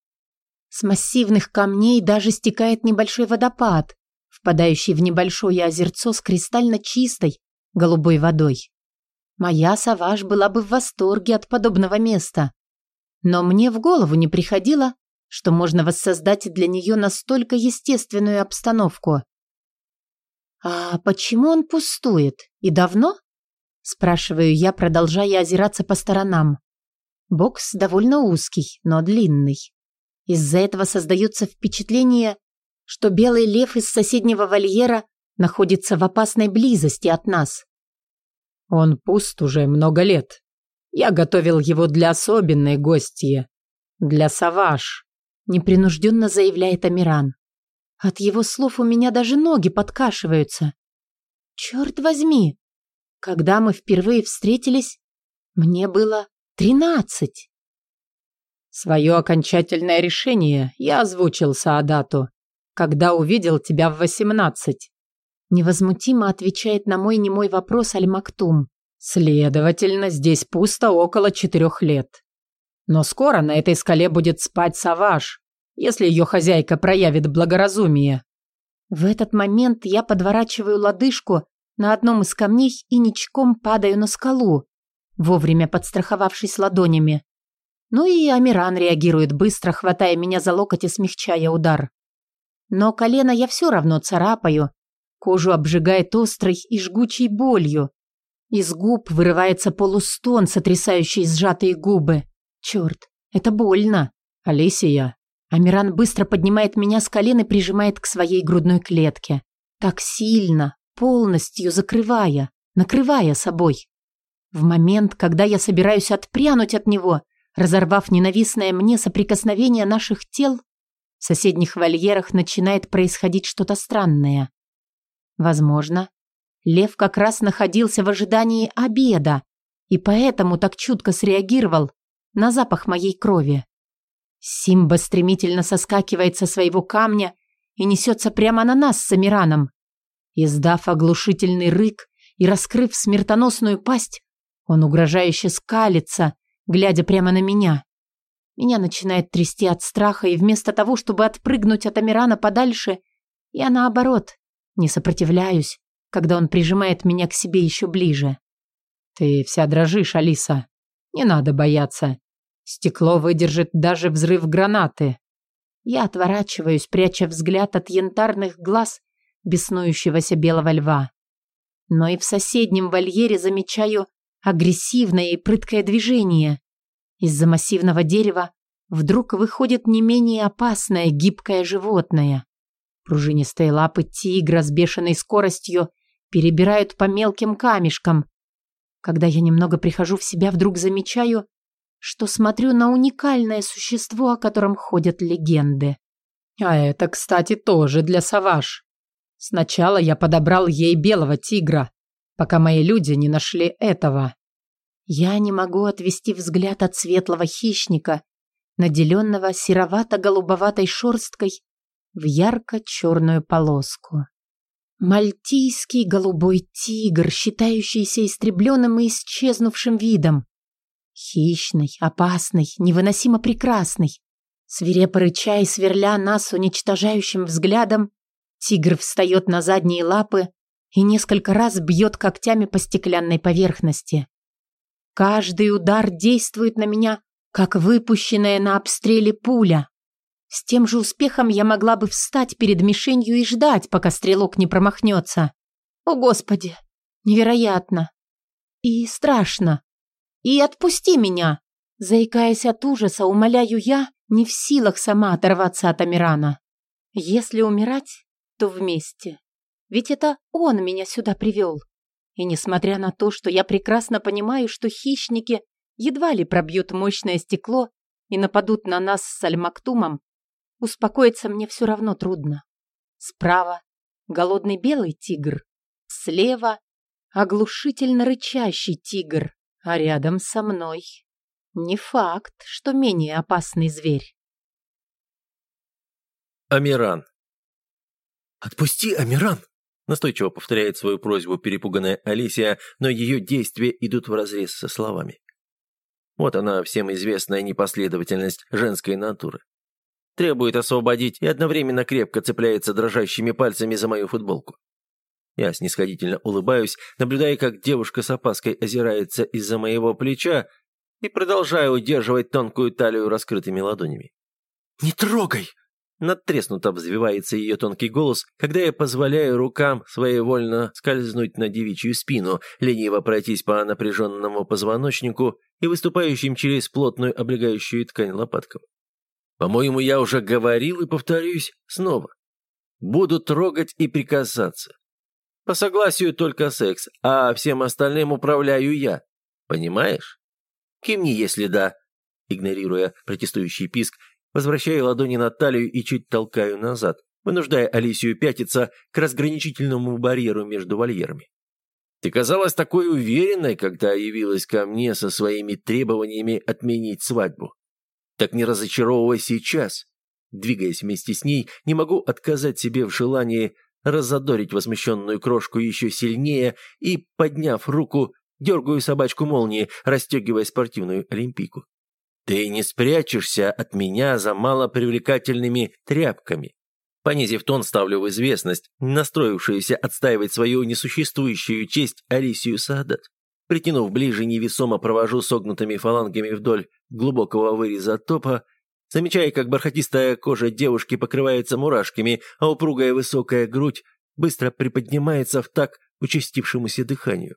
С массивных камней даже стекает небольшой водопад, впадающий в небольшое озерцо с кристально чистой голубой водой. Моя Саваж была бы в восторге от подобного места. Но мне в голову не приходило, что можно воссоздать для нее настолько естественную обстановку. «А почему он пустует? И давно?» Спрашиваю я, продолжая озираться по сторонам. Бокс довольно узкий, но длинный. Из-за этого создается впечатление, что белый лев из соседнего вольера находится в опасной близости от нас. Он пуст уже много лет. Я готовил его для особенной гостьи. Для Саваш. Непринужденно заявляет Амиран. От его слов у меня даже ноги подкашиваются. Черт возьми! Когда мы впервые встретились, мне было тринадцать. Свое окончательное решение я озвучил Саадату, когда увидел тебя в восемнадцать. Невозмутимо отвечает на мой немой вопрос Аль-Мактум. Следовательно, здесь пусто около четырех лет. Но скоро на этой скале будет спать Саваш, если ее хозяйка проявит благоразумие. В этот момент я подворачиваю лодыжку на одном из камней и ничком падаю на скалу, вовремя подстраховавшись ладонями. Ну и Амиран реагирует быстро, хватая меня за локоть и смягчая удар. Но колено я все равно царапаю, Кожу обжигает острой и жгучей болью. Из губ вырывается полустон, сотрясающий сжатые губы. Черт, это больно. Алисия. Амиран быстро поднимает меня с колен и прижимает к своей грудной клетке. Так сильно, полностью закрывая, накрывая собой. В момент, когда я собираюсь отпрянуть от него, разорвав ненавистное мне соприкосновение наших тел, в соседних вольерах начинает происходить что-то странное. Возможно, лев как раз находился в ожидании обеда и поэтому так чутко среагировал на запах моей крови. Симба стремительно соскакивает со своего камня и несется прямо на нас с Амираном. Издав оглушительный рык и раскрыв смертоносную пасть, он угрожающе скалится, глядя прямо на меня. Меня начинает трясти от страха, и вместо того, чтобы отпрыгнуть от Амирана подальше, я наоборот не сопротивляюсь, когда он прижимает меня к себе еще ближе. Ты вся дрожишь, Алиса. Не надо бояться. Стекло выдержит даже взрыв гранаты. Я отворачиваюсь, пряча взгляд от янтарных глаз беснующегося белого льва. Но и в соседнем вольере замечаю агрессивное и прыткое движение. Из-за массивного дерева вдруг выходит не менее опасное гибкое животное. Пружинистые лапы тигра с бешеной скоростью перебирают по мелким камешкам. Когда я немного прихожу в себя, вдруг замечаю, что смотрю на уникальное существо, о котором ходят легенды. А это, кстати, тоже для Саваш. Сначала я подобрал ей белого тигра, пока мои люди не нашли этого. Я не могу отвести взгляд от светлого хищника, наделенного серовато-голубоватой шерсткой в ярко-черную полоску. Мальтийский голубой тигр, считающийся истребленным и исчезнувшим видом. Хищный, опасный, невыносимо прекрасный. Свирепо рыча и сверля нас уничтожающим взглядом, тигр встает на задние лапы и несколько раз бьет когтями по стеклянной поверхности. Каждый удар действует на меня, как выпущенная на обстреле пуля. С тем же успехом я могла бы встать перед мишенью и ждать, пока стрелок не промахнется. О, Господи! Невероятно! И страшно! И отпусти меня! Заикаясь от ужаса, умоляю я, не в силах сама оторваться от Амирана. Если умирать, то вместе. Ведь это он меня сюда привел. И несмотря на то, что я прекрасно понимаю, что хищники едва ли пробьют мощное стекло и нападут на нас с Альмактумом, Успокоиться мне все равно трудно. Справа голодный белый тигр, слева оглушительно рычащий тигр, а рядом со мной не факт, что менее опасный зверь. Амиран. «Отпусти, Амиран!» Настойчиво повторяет свою просьбу перепуганная Алисия, но ее действия идут вразрез со словами. Вот она, всем известная непоследовательность женской натуры требует освободить и одновременно крепко цепляется дрожащими пальцами за мою футболку. Я снисходительно улыбаюсь, наблюдая, как девушка с опаской озирается из-за моего плеча и продолжаю удерживать тонкую талию раскрытыми ладонями. «Не трогай!» Надтреснуто взвивается ее тонкий голос, когда я позволяю рукам своевольно скользнуть на девичью спину, лениво пройтись по напряженному позвоночнику и выступающим через плотную облегающую ткань лопаткам. По-моему, я уже говорил и повторюсь снова. Буду трогать и прикасаться. По согласию только секс, а всем остальным управляю я. Понимаешь? Кивни, если да. Игнорируя протестующий писк, возвращаю ладони на талию и чуть толкаю назад, вынуждая Алисию пятиться к разграничительному барьеру между вольерами. Ты казалась такой уверенной, когда явилась ко мне со своими требованиями отменить свадьбу. Так не разочаровывай сейчас. Двигаясь вместе с ней, не могу отказать себе в желании разодорить возмущенную крошку еще сильнее и, подняв руку, дергаю собачку молнии, расстегивая спортивную олимпийку. Ты не спрячешься от меня за малопривлекательными тряпками. Понизив тон, ставлю в известность, настроившуюся отстаивать свою несуществующую честь Алисию Саадат. Притянув ближе, невесомо провожу согнутыми фалангами вдоль глубокого выреза топа, замечая, как бархатистая кожа девушки покрывается мурашками, а упругая высокая грудь быстро приподнимается в так участившемуся дыханию.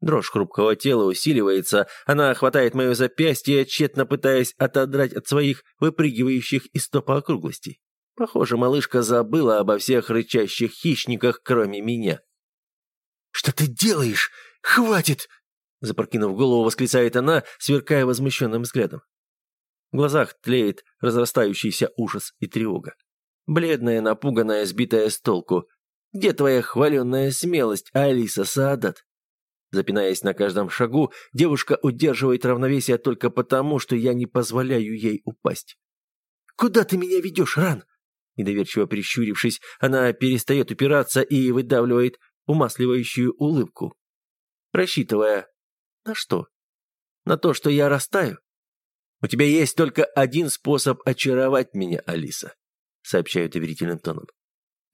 Дрожь хрупкого тела усиливается, она хватает мое запястье, тщетно пытаясь отодрать от своих выпрыгивающих из топа округлостей. Похоже, малышка забыла обо всех рычащих хищниках, кроме меня. «Что ты делаешь? Хватит!» Запрокинув голову, восклицает она, сверкая возмущенным взглядом. В глазах тлеет разрастающийся ужас и тревога. Бледная, напуганная, сбитая с толку. «Где твоя хваленная смелость, Алиса Саадат?» Запинаясь на каждом шагу, девушка удерживает равновесие только потому, что я не позволяю ей упасть. «Куда ты меня ведешь, Ран?» Недоверчиво прищурившись, она перестает упираться и выдавливает умасливающую улыбку рассчитывая на что? На то, что я растаю? У тебя есть только один способ очаровать меня, Алиса, сообщаю доверительным тоном.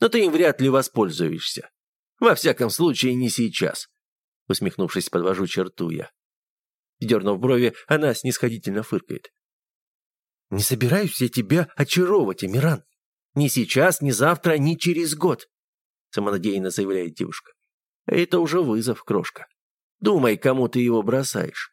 Но ты им вряд ли воспользуешься. Во всяком случае, не сейчас. Усмехнувшись, подвожу черту я. Дернув брови, она снисходительно фыркает. «Не собираюсь я тебя очаровывать, Амиран. Ни сейчас, ни завтра, ни через год», самонадеянно заявляет девушка. «Это уже вызов, крошка. Думай, кому ты его бросаешь».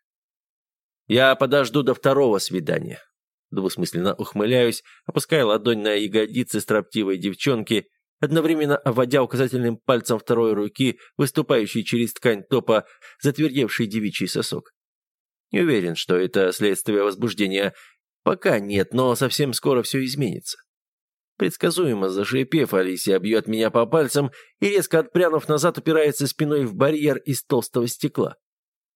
«Я подожду до второго свидания». Двусмысленно ухмыляюсь, опуская ладонь на ягодицы строптивой девчонки, одновременно обводя указательным пальцем второй руки, выступающий через ткань топа, затвердевший девичий сосок. Не уверен, что это следствие возбуждения. Пока нет, но совсем скоро все изменится. Предсказуемо зашипев, Алисия бьет меня по пальцам и, резко отпрянув назад, упирается спиной в барьер из толстого стекла.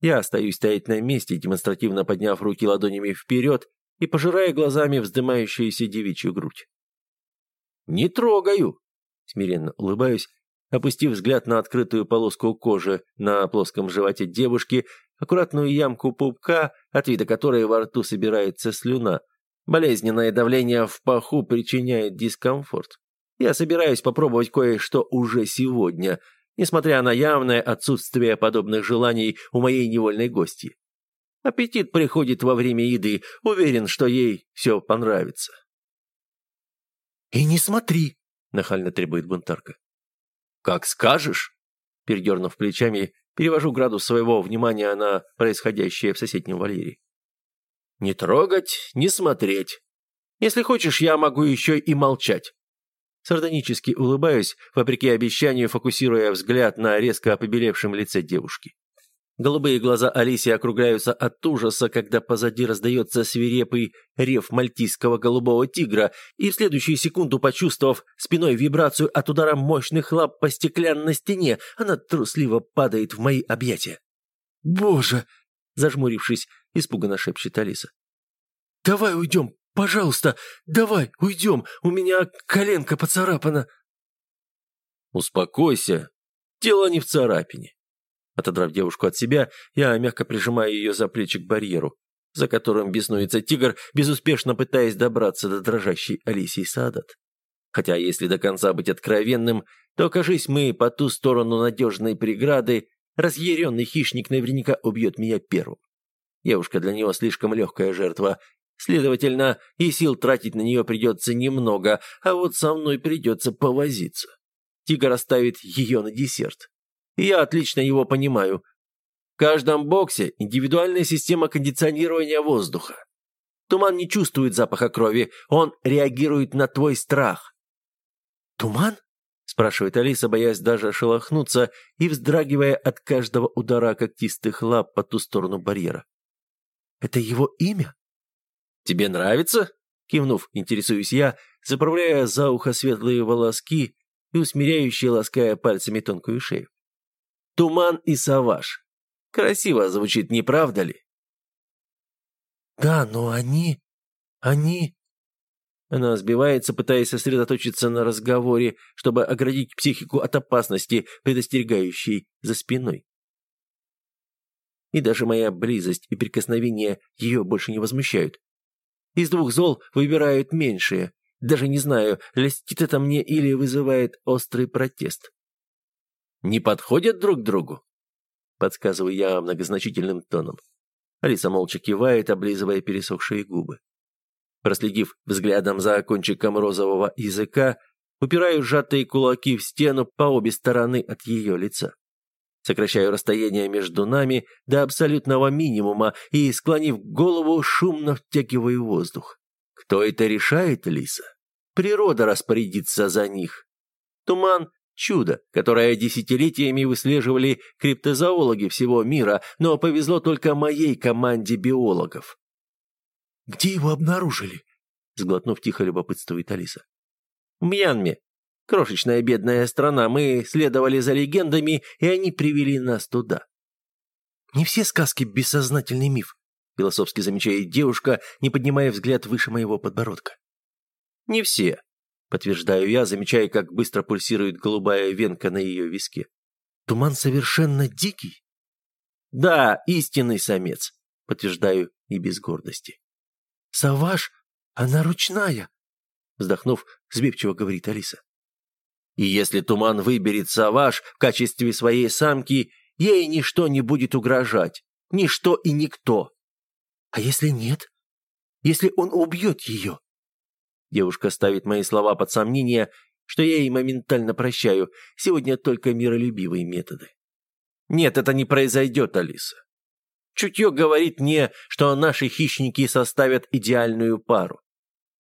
Я остаюсь стоять на месте, демонстративно подняв руки ладонями вперед и пожирая глазами вздымающуюся девичью грудь. «Не трогаю!» — смиренно улыбаюсь, опустив взгляд на открытую полоску кожи на плоском животе девушки, аккуратную ямку пупка, от вида которой во рту собирается слюна. Болезненное давление в паху причиняет дискомфорт. Я собираюсь попробовать кое-что уже сегодня, несмотря на явное отсутствие подобных желаний у моей невольной гости. Аппетит приходит во время еды, уверен, что ей все понравится. «И не смотри!» — нахально требует бунтарка. «Как скажешь!» Передернув плечами, перевожу градус своего внимания на происходящее в соседнем вольере. «Не трогать, не смотреть. Если хочешь, я могу еще и молчать». Сардонически улыбаюсь, вопреки обещанию, фокусируя взгляд на резко побелевшем лице девушки. Голубые глаза Алисии округляются от ужаса, когда позади раздается свирепый рев мальтийского голубого тигра, и в следующую секунду, почувствовав спиной вибрацию от удара мощных лап по стеклянной стене, она трусливо падает в мои объятия. «Боже!» – зажмурившись, испуганно шепчет Алиса. «Давай уйдем, пожалуйста, давай уйдем, у меня коленка поцарапана». «Успокойся, дело не в царапине. Отодрав девушку от себя, я мягко прижимаю ее за плечи к барьеру, за которым беснуется тигр, безуспешно пытаясь добраться до дрожащей Алисии Садат. Хотя, если до конца быть откровенным, то, окажись мы по ту сторону надежной преграды, разъяренный хищник наверняка убьет меня первым. Девушка для него слишком легкая жертва, следовательно, и сил тратить на нее придется немного, а вот со мной придется повозиться. Тигр оставит ее на десерт и я отлично его понимаю. В каждом боксе индивидуальная система кондиционирования воздуха. Туман не чувствует запаха крови, он реагирует на твой страх. «Туман?» – спрашивает Алиса, боясь даже шелохнуться и вздрагивая от каждого удара когтистых лап по ту сторону барьера. «Это его имя?» «Тебе нравится?» – кивнув, интересуюсь я, заправляя за ухо светлые волоски и усмиряющие лаская пальцами тонкую шею. Туман и Саваш. Красиво звучит, не правда ли? Да, но они... они... Она сбивается, пытаясь сосредоточиться на разговоре, чтобы оградить психику от опасности, предостерегающей за спиной. И даже моя близость и прикосновение ее больше не возмущают. Из двух зол выбирают меньшее. Даже не знаю, льстит это мне или вызывает острый протест не подходят друг другу?» Подсказываю я многозначительным тоном. Алиса молча кивает, облизывая пересохшие губы. Проследив взглядом за кончиком розового языка, упираю сжатые кулаки в стену по обе стороны от ее лица. Сокращаю расстояние между нами до абсолютного минимума и, склонив голову, шумно втягиваю воздух. Кто это решает, Лиса? Природа распорядится за них. Туман Чудо, которое десятилетиями выслеживали криптозоологи всего мира, но повезло только моей команде биологов. «Где его обнаружили?» — сглотнув тихо любопытствует Алиса. «В Мьянме. Крошечная бедная страна. Мы следовали за легендами, и они привели нас туда». «Не все сказки — бессознательный миф», — философски замечает девушка, не поднимая взгляд выше моего подбородка. «Не все», Подтверждаю я, замечая, как быстро пульсирует голубая венка на ее виске. Туман совершенно дикий. Да, истинный самец, подтверждаю и без гордости. Саваш, она ручная, вздохнув, сбивчиво говорит Алиса. И если туман выберет Саваш в качестве своей самки, ей ничто не будет угрожать. ничто и никто. А если нет? Если он убьет ее? Девушка ставит мои слова под сомнение, что я ей моментально прощаю. Сегодня только миролюбивые методы. Нет, это не произойдет, Алиса. Чутье говорит мне, что наши хищники составят идеальную пару.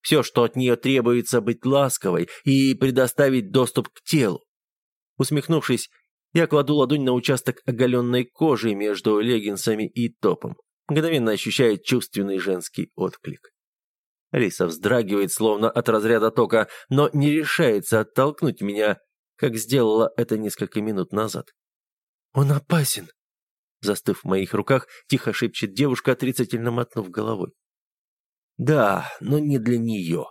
Все, что от нее требуется, быть ласковой и предоставить доступ к телу. Усмехнувшись, я кладу ладонь на участок оголенной кожи между леггинсами и топом. Мгновенно ощущает чувственный женский отклик. Алиса вздрагивает, словно от разряда тока, но не решается оттолкнуть меня, как сделала это несколько минут назад. «Он опасен!» Застыв в моих руках, тихо шепчет девушка, отрицательно мотнув головой. «Да, но не для нее!»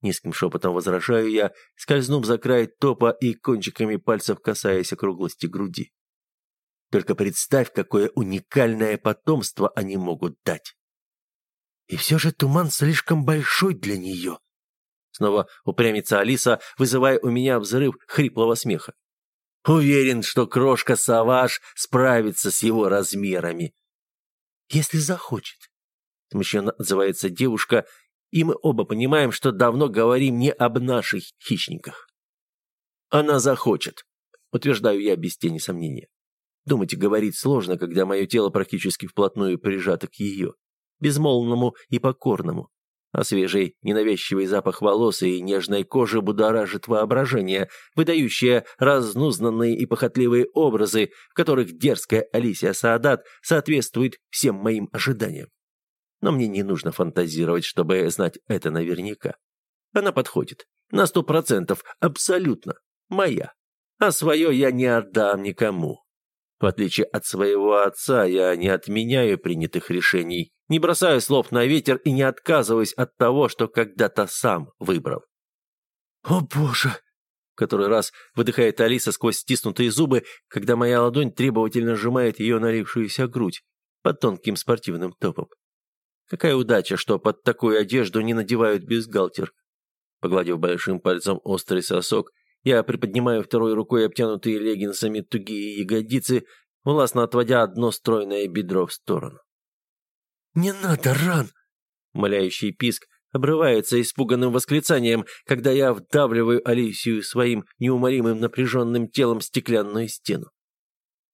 Низким шепотом возражаю я, скользнув за край топа и кончиками пальцев касаясь округлости груди. Только представь, какое уникальное потомство они могут дать. И все же туман слишком большой для нее. Снова упрямится Алиса, вызывая у меня взрыв хриплого смеха. Уверен, что крошка Саваш справится с его размерами. Если захочет. Смущенно отзывается девушка, и мы оба понимаем, что давно говорим не об наших хищниках. Она захочет, утверждаю я без тени сомнения. Думать и говорить сложно, когда мое тело практически вплотную прижато к ее, безмолвному и покорному а свежий ненавязчивый запах волос и нежной кожи будоражит воображение, выдающее разнузнанные и похотливые образы, в которых дерзкая Алисия Саадат соответствует всем моим ожиданиям. Но мне не нужно фантазировать, чтобы знать это наверняка. Она подходит. На сто процентов. Абсолютно. Моя. А свое я не отдам никому. В отличие от своего отца, я не отменяю принятых решений, не бросаю слов на ветер и не отказываюсь от того, что когда-то сам выбрал. «О, Боже!» В который раз выдыхает Алиса сквозь стиснутые зубы, когда моя ладонь требовательно сжимает ее налившуюся грудь под тонким спортивным топом. Какая удача, что под такую одежду не надевают бюстгальтер. Погладив большим пальцем острый сосок, я приподнимаю второй рукой обтянутые леггинсами тугие ягодицы, властно отводя одно стройное бедро в сторону. «Не надо, Ран!» Моляющий писк обрывается испуганным восклицанием, когда я вдавливаю Алисию своим неумолимым напряженным телом стеклянную стену.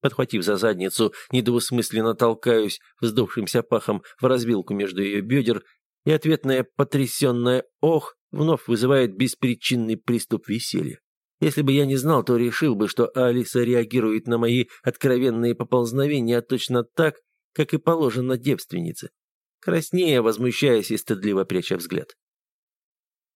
Подхватив за задницу, недвусмысленно толкаюсь вздувшимся пахом в разбилку между ее бедер, и ответное потрясенное «ох» вновь вызывает беспричинный приступ веселья. Если бы я не знал, то решил бы, что Алиса реагирует на мои откровенные поползновения точно так, как и положено девственнице, краснея, возмущаясь и стыдливо пряча взгляд.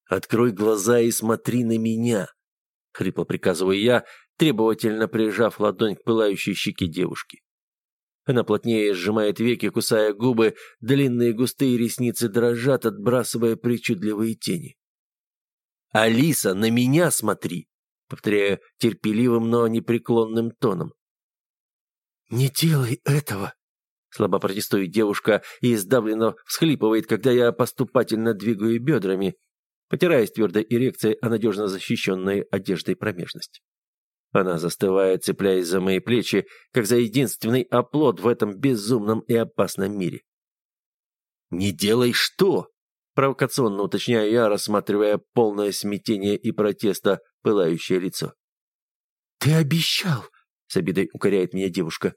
«Открой глаза и смотри на меня!» — хрипло приказываю я, требовательно прижав ладонь к пылающей щеке девушки. Она плотнее сжимает веки, кусая губы, длинные густые ресницы дрожат, отбрасывая причудливые тени. «Алиса, на меня смотри!» Повторяю терпеливым, но непреклонным тоном. «Не делай этого!» Слабо протестует девушка и издавленно всхлипывает, когда я поступательно двигаю бедрами, потираясь твердой эрекцией о надежно защищенной одеждой промежность. Она застывает, цепляясь за мои плечи, как за единственный оплот в этом безумном и опасном мире. «Не делай что?» Провокационно уточняю я, рассматривая полное смятение и протеста пылающее лицо. «Ты обещал!» — с обидой укоряет меня девушка.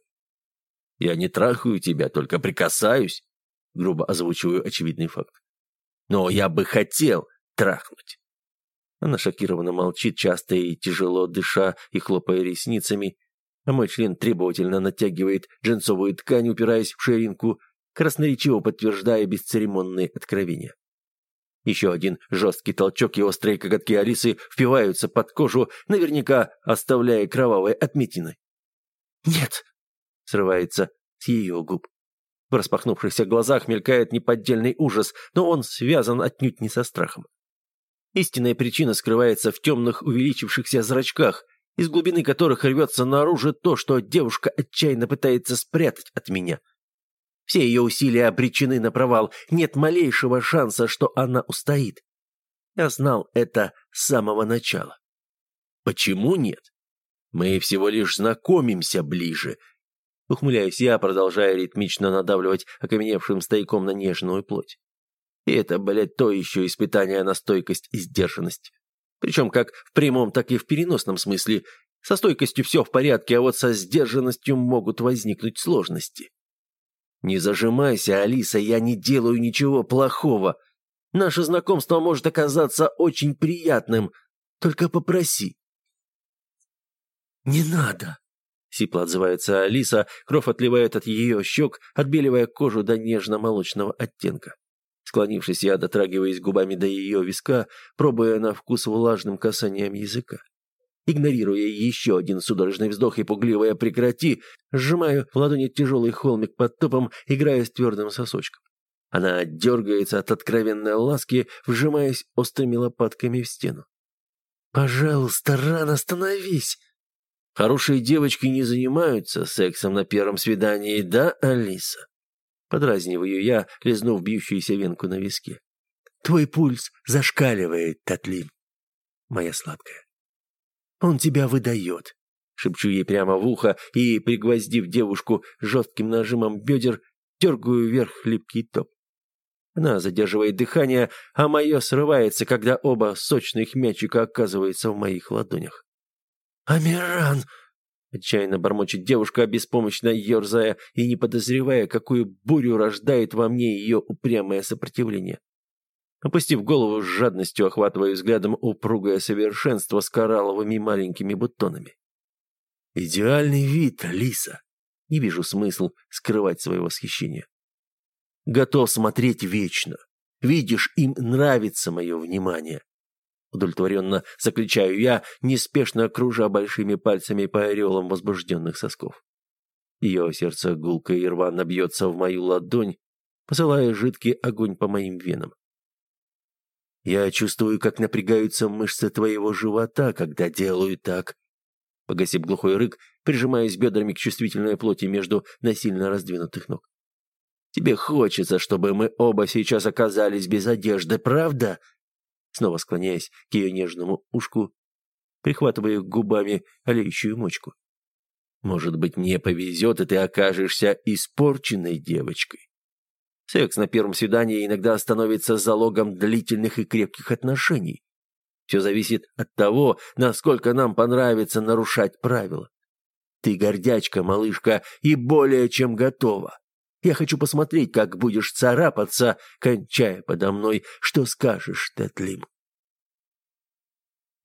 «Я не трахаю тебя, только прикасаюсь», — грубо озвучиваю очевидный факт. «Но я бы хотел трахнуть». Она шокированно молчит, часто и тяжело дыша и хлопая ресницами, а мой член требовательно натягивает джинсовую ткань, упираясь в ширинку, красноречиво подтверждая бесцеремонные откровения. Еще один жесткий толчок и острые коготки Алисы впиваются под кожу, наверняка оставляя кровавые отметины. «Нет!» — срывается с ее губ. В распахнувшихся глазах мелькает неподдельный ужас, но он связан отнюдь не со страхом. Истинная причина скрывается в темных увеличившихся зрачках, из глубины которых рвется наружу то, что девушка отчаянно пытается спрятать от меня — все ее усилия обречены на провал. Нет малейшего шанса, что она устоит. Я знал это с самого начала. Почему нет? Мы всего лишь знакомимся ближе. Ухмыляюсь я, продолжая ритмично надавливать окаменевшим стояком на нежную плоть. И это, блядь, то еще испытание на стойкость и сдержанность. Причем как в прямом, так и в переносном смысле. Со стойкостью все в порядке, а вот со сдержанностью могут возникнуть сложности. Не зажимайся, Алиса, я не делаю ничего плохого. Наше знакомство может оказаться очень приятным. Только попроси. «Не надо!» — сипло отзывается Алиса, кровь отливает от ее щек, отбеливая кожу до нежно-молочного оттенка. Склонившись, я дотрагиваюсь губами до ее виска, пробуя на вкус влажным касанием языка. Игнорируя еще один судорожный вздох и пугливое «прекрати», сжимаю в ладони тяжелый холмик под топом, играя с твердым сосочком. Она дергается от откровенной ласки, вжимаясь острыми лопатками в стену. «Пожалуйста, рано остановись!» «Хорошие девочки не занимаются сексом на первом свидании, да, Алиса?» Подразниваю я, лизнув бьющуюся венку на виске. «Твой пульс зашкаливает, Татлим, моя сладкая. Он тебя выдает», — шепчу ей прямо в ухо и, пригвоздив девушку жестким нажимом бедер, дергаю вверх липкий топ. Она задерживает дыхание, а мое срывается, когда оба сочных мячика оказываются в моих ладонях. «Амиран!» Отчаянно бормочет девушка, беспомощно ерзая и не подозревая, какую бурю рождает во мне ее упрямое сопротивление. Опустив голову с жадностью, охватывая взглядом упругое совершенство с коралловыми маленькими бутонами. «Идеальный вид, Алиса!» Не вижу смысл скрывать свое восхищение. «Готов смотреть вечно. Видишь, им нравится мое внимание. Удовлетворенно заключаю я, неспешно кружа большими пальцами по орелам возбужденных сосков. Ее сердце гулко и рвано бьется в мою ладонь, посылая жидкий огонь по моим венам. Я чувствую, как напрягаются мышцы твоего живота, когда делаю так. Погасив глухой рык, прижимаясь бедрами к чувствительной плоти между насильно раздвинутых ног. Тебе хочется, чтобы мы оба сейчас оказались без одежды, правда? снова склоняясь к ее нежному ушку, прихватывая губами олеющую мочку. «Может быть, мне повезет, и ты окажешься испорченной девочкой. Секс на первом свидании иногда становится залогом длительных и крепких отношений. Все зависит от того, насколько нам понравится нарушать правила. Ты гордячка, малышка, и более чем готова. Я хочу посмотреть, как будешь царапаться, кончая подо мной. Что скажешь, Тетлим?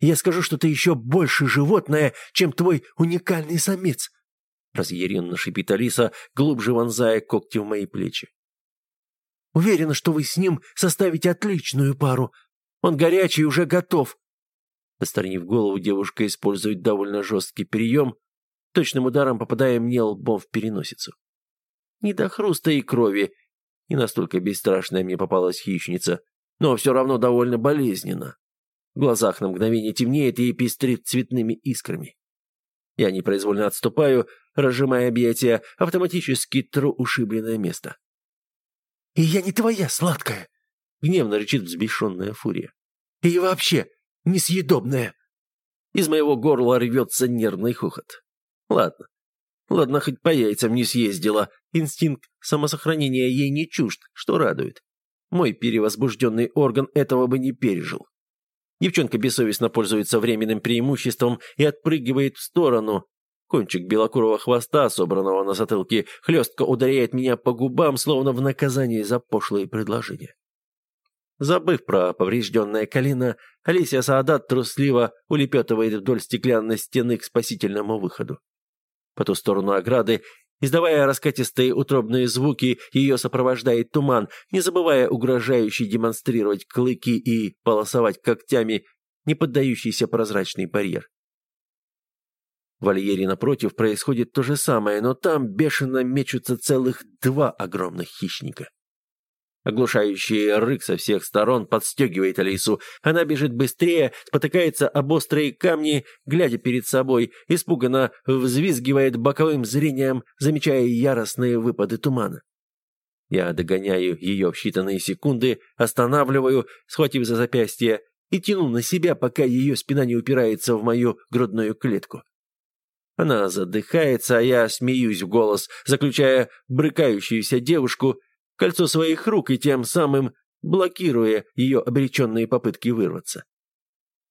Я скажу, что ты еще больше животное, чем твой уникальный самец. Разъяренно шипит Алиса, глубже вонзая когти в мои плечи. Уверена, что вы с ним составите отличную пару. Он горячий и уже готов. Остранив голову, девушка использует довольно жесткий прием, точным ударом попадая мне лбом в переносицу. Не до хруста и крови. Не настолько бесстрашная мне попалась хищница, но все равно довольно болезненно. В глазах на мгновение темнеет и пестрит цветными искрами. Я непроизвольно отступаю, разжимая объятия, автоматически тру ушибленное место. «И я не твоя, сладкая!» — гневно рычит взбешенная фурия. «И вообще, несъедобная!» Из моего горла рвется нервный хохот. Ладно, Ладно, хоть по яйцам не съездила. Инстинкт самосохранения ей не чужд, что радует. Мой перевозбужденный орган этого бы не пережил. Девчонка бессовестно пользуется временным преимуществом и отпрыгивает в сторону. Кончик белокурого хвоста, собранного на затылке, хлестко ударяет меня по губам, словно в наказании за пошлые предложения. Забыв про поврежденное колено, Алисия Саадат трусливо улепетывает вдоль стеклянной стены к спасительному выходу. По ту сторону ограды, издавая раскатистые утробные звуки, ее сопровождает туман, не забывая угрожающе демонстрировать клыки и полосовать когтями не поддающийся прозрачный барьер. В вольере напротив происходит то же самое, но там бешено мечутся целых два огромных хищника. Оглушающий рык со всех сторон подстегивает Алису. Она бежит быстрее, спотыкается об острые камни, глядя перед собой, испуганно взвизгивает боковым зрением, замечая яростные выпады тумана. Я догоняю ее в считанные секунды, останавливаю, схватив за запястье, и тяну на себя, пока ее спина не упирается в мою грудную клетку. Она задыхается, а я смеюсь в голос, заключая брыкающуюся девушку в кольцо своих рук и тем самым блокируя ее обреченные попытки вырваться.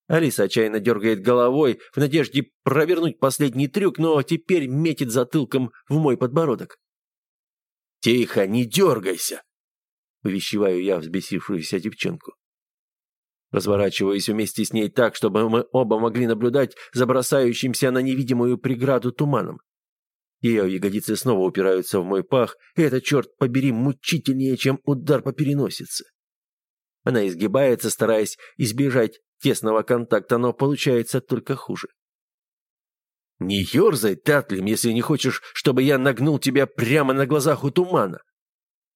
Алиса отчаянно дергает головой в надежде провернуть последний трюк, но теперь метит затылком в мой подбородок. «Тихо, не дергайся!» — увещеваю я взбесившуюся девчонку. Разворачиваюсь вместе с ней так, чтобы мы оба могли наблюдать за бросающимся на невидимую преграду туманом. Ее ягодицы снова упираются в мой пах, и это, черт побери, мучительнее, чем удар по переносице. Она изгибается, стараясь избежать тесного контакта, но получается только хуже. «Не ерзай, Татлим, если не хочешь, чтобы я нагнул тебя прямо на глазах у тумана.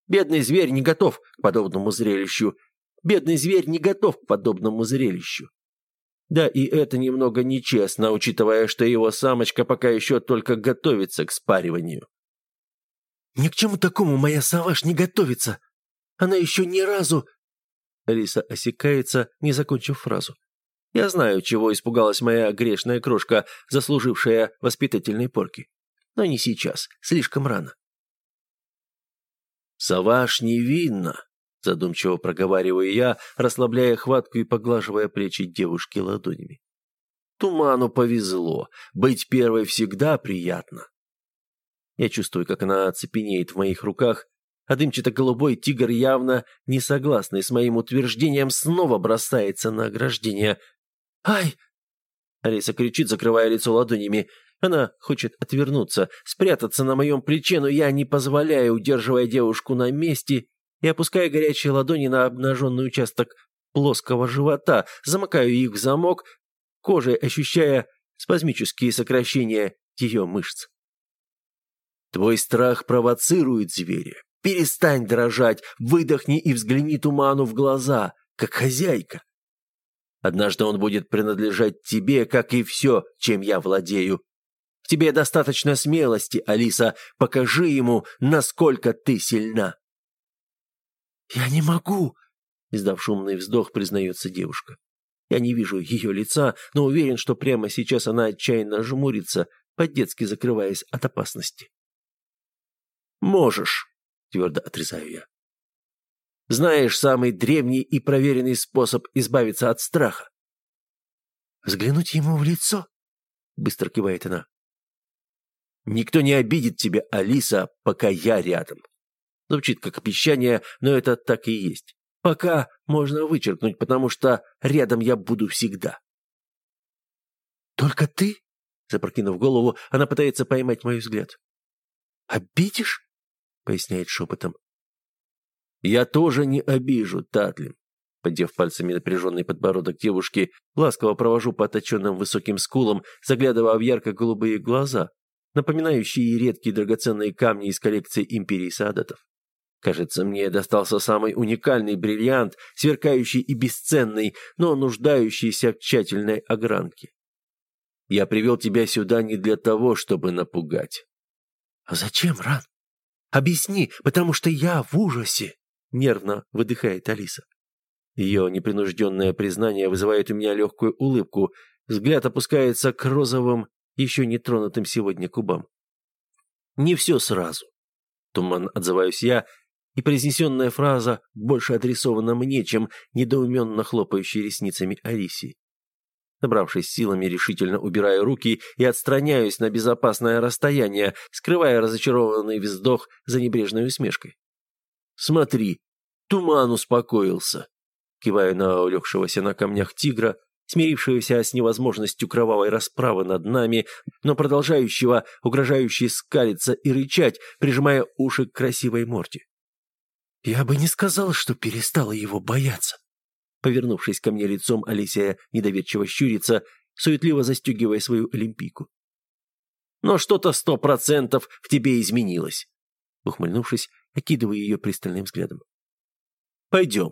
Бедный зверь не готов к подобному зрелищу, Бедный зверь не готов к подобному зрелищу. Да и это немного нечестно, учитывая, что его самочка пока еще только готовится к спариванию. «Ни к чему такому моя Саваш не готовится. Она еще ни разу...» Алиса осекается, не закончив фразу. Я знаю, чего испугалась моя грешная крошка, заслужившая воспитательной порки. Но не сейчас, слишком рано. «Саваш невинна», Задумчиво проговариваю я, расслабляя хватку и поглаживая плечи девушки ладонями. Туману повезло. Быть первой всегда приятно. Я чувствую, как она оцепенеет в моих руках, а дымчато-голубой тигр, явно не согласный с моим утверждением, снова бросается на ограждение. «Ай!» Алиса кричит, закрывая лицо ладонями. Она хочет отвернуться, спрятаться на моем плече, но я не позволяю, удерживая девушку на месте и опуская горячие ладони на обнаженный участок плоского живота, замыкаю их в замок, кожей ощущая спазмические сокращения ее мышц. Твой страх провоцирует зверя. Перестань дрожать, выдохни и взгляни туману в глаза, как хозяйка. Однажды он будет принадлежать тебе, как и все, чем я владею. В тебе достаточно смелости, Алиса, покажи ему, насколько ты сильна. «Я не могу!» — издав шумный вздох, признается девушка. Я не вижу ее лица, но уверен, что прямо сейчас она отчаянно жмурится, по-детски закрываясь от опасности. «Можешь», — твердо отрезаю я. «Знаешь самый древний и проверенный способ избавиться от страха?» «Взглянуть ему в лицо?» — быстро кивает она. «Никто не обидит тебя, Алиса, пока я рядом». Звучит как обещание, но это так и есть. Пока можно вычеркнуть, потому что рядом я буду всегда. «Только ты?» Запрокинув голову, она пытается поймать мой взгляд. «Обидишь?» — поясняет шепотом. «Я тоже не обижу, Татлин». Поддев пальцами напряженный подбородок девушки, ласково провожу по точенным высоким скулам, заглядывая в ярко-голубые глаза, напоминающие редкие драгоценные камни из коллекции империи Саадатов. Кажется, мне достался самый уникальный бриллиант, сверкающий и бесценный, но нуждающийся в тщательной огранке. Я привел тебя сюда не для того, чтобы напугать. А зачем, Ран? Объясни, потому что я в ужасе, нервно выдыхает Алиса. Ее непринужденное признание вызывает у меня легкую улыбку, взгляд опускается к розовым, еще не тронутым сегодня кубам. Не все сразу. Туман отзываюсь я, и произнесенная фраза больше адресована мне, чем недоуменно хлопающей ресницами Алисии. Набравшись силами, решительно убираю руки и отстраняюсь на безопасное расстояние, скрывая разочарованный вздох за небрежной усмешкой. «Смотри, туман успокоился!» Киваю на улегшегося на камнях тигра, смирившегося с невозможностью кровавой расправы над нами, но продолжающего угрожающе скалиться и рычать, прижимая уши к красивой морде. «Я бы не сказал, что перестала его бояться». Повернувшись ко мне лицом, Алисия недоверчиво щурится, суетливо застегивая свою олимпийку. «Но что-то сто процентов в тебе изменилось», ухмыльнувшись, окидывая ее пристальным взглядом. «Пойдем».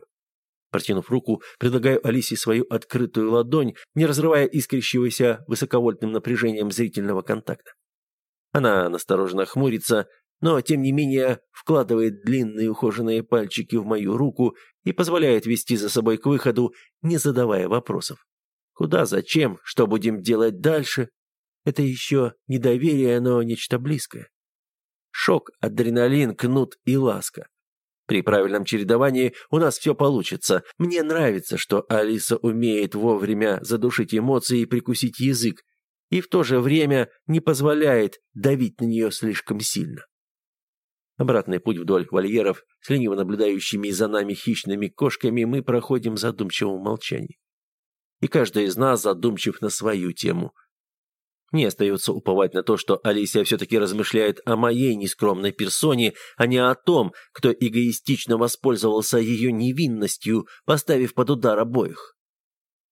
Протянув руку, предлагаю Алисе свою открытую ладонь, не разрывая искрящегося высоковольтным напряжением зрительного контакта. Она настороженно хмурится, но, тем не менее, вкладывает длинные ухоженные пальчики в мою руку и позволяет вести за собой к выходу, не задавая вопросов. Куда, зачем, что будем делать дальше? Это еще не доверие, но нечто близкое. Шок, адреналин, кнут и ласка. При правильном чередовании у нас все получится. Мне нравится, что Алиса умеет вовремя задушить эмоции и прикусить язык, и в то же время не позволяет давить на нее слишком сильно. Обратный путь вдоль вольеров с лениво наблюдающими за нами хищными кошками мы проходим в задумчивом молчании. И каждый из нас задумчив на свою тему. Мне остается уповать на то, что Алисия все-таки размышляет о моей нескромной персоне, а не о том, кто эгоистично воспользовался ее невинностью, поставив под удар обоих.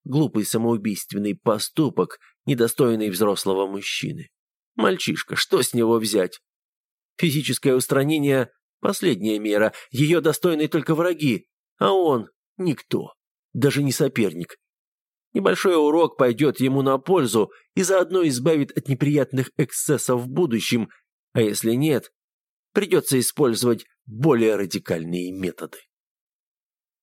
Глупый самоубийственный поступок, недостойный взрослого мужчины. Мальчишка, что с него взять? Физическое устранение – последняя мера, ее достойны только враги, а он – никто, даже не соперник. Небольшой урок пойдет ему на пользу и заодно избавит от неприятных эксцессов в будущем, а если нет, придется использовать более радикальные методы.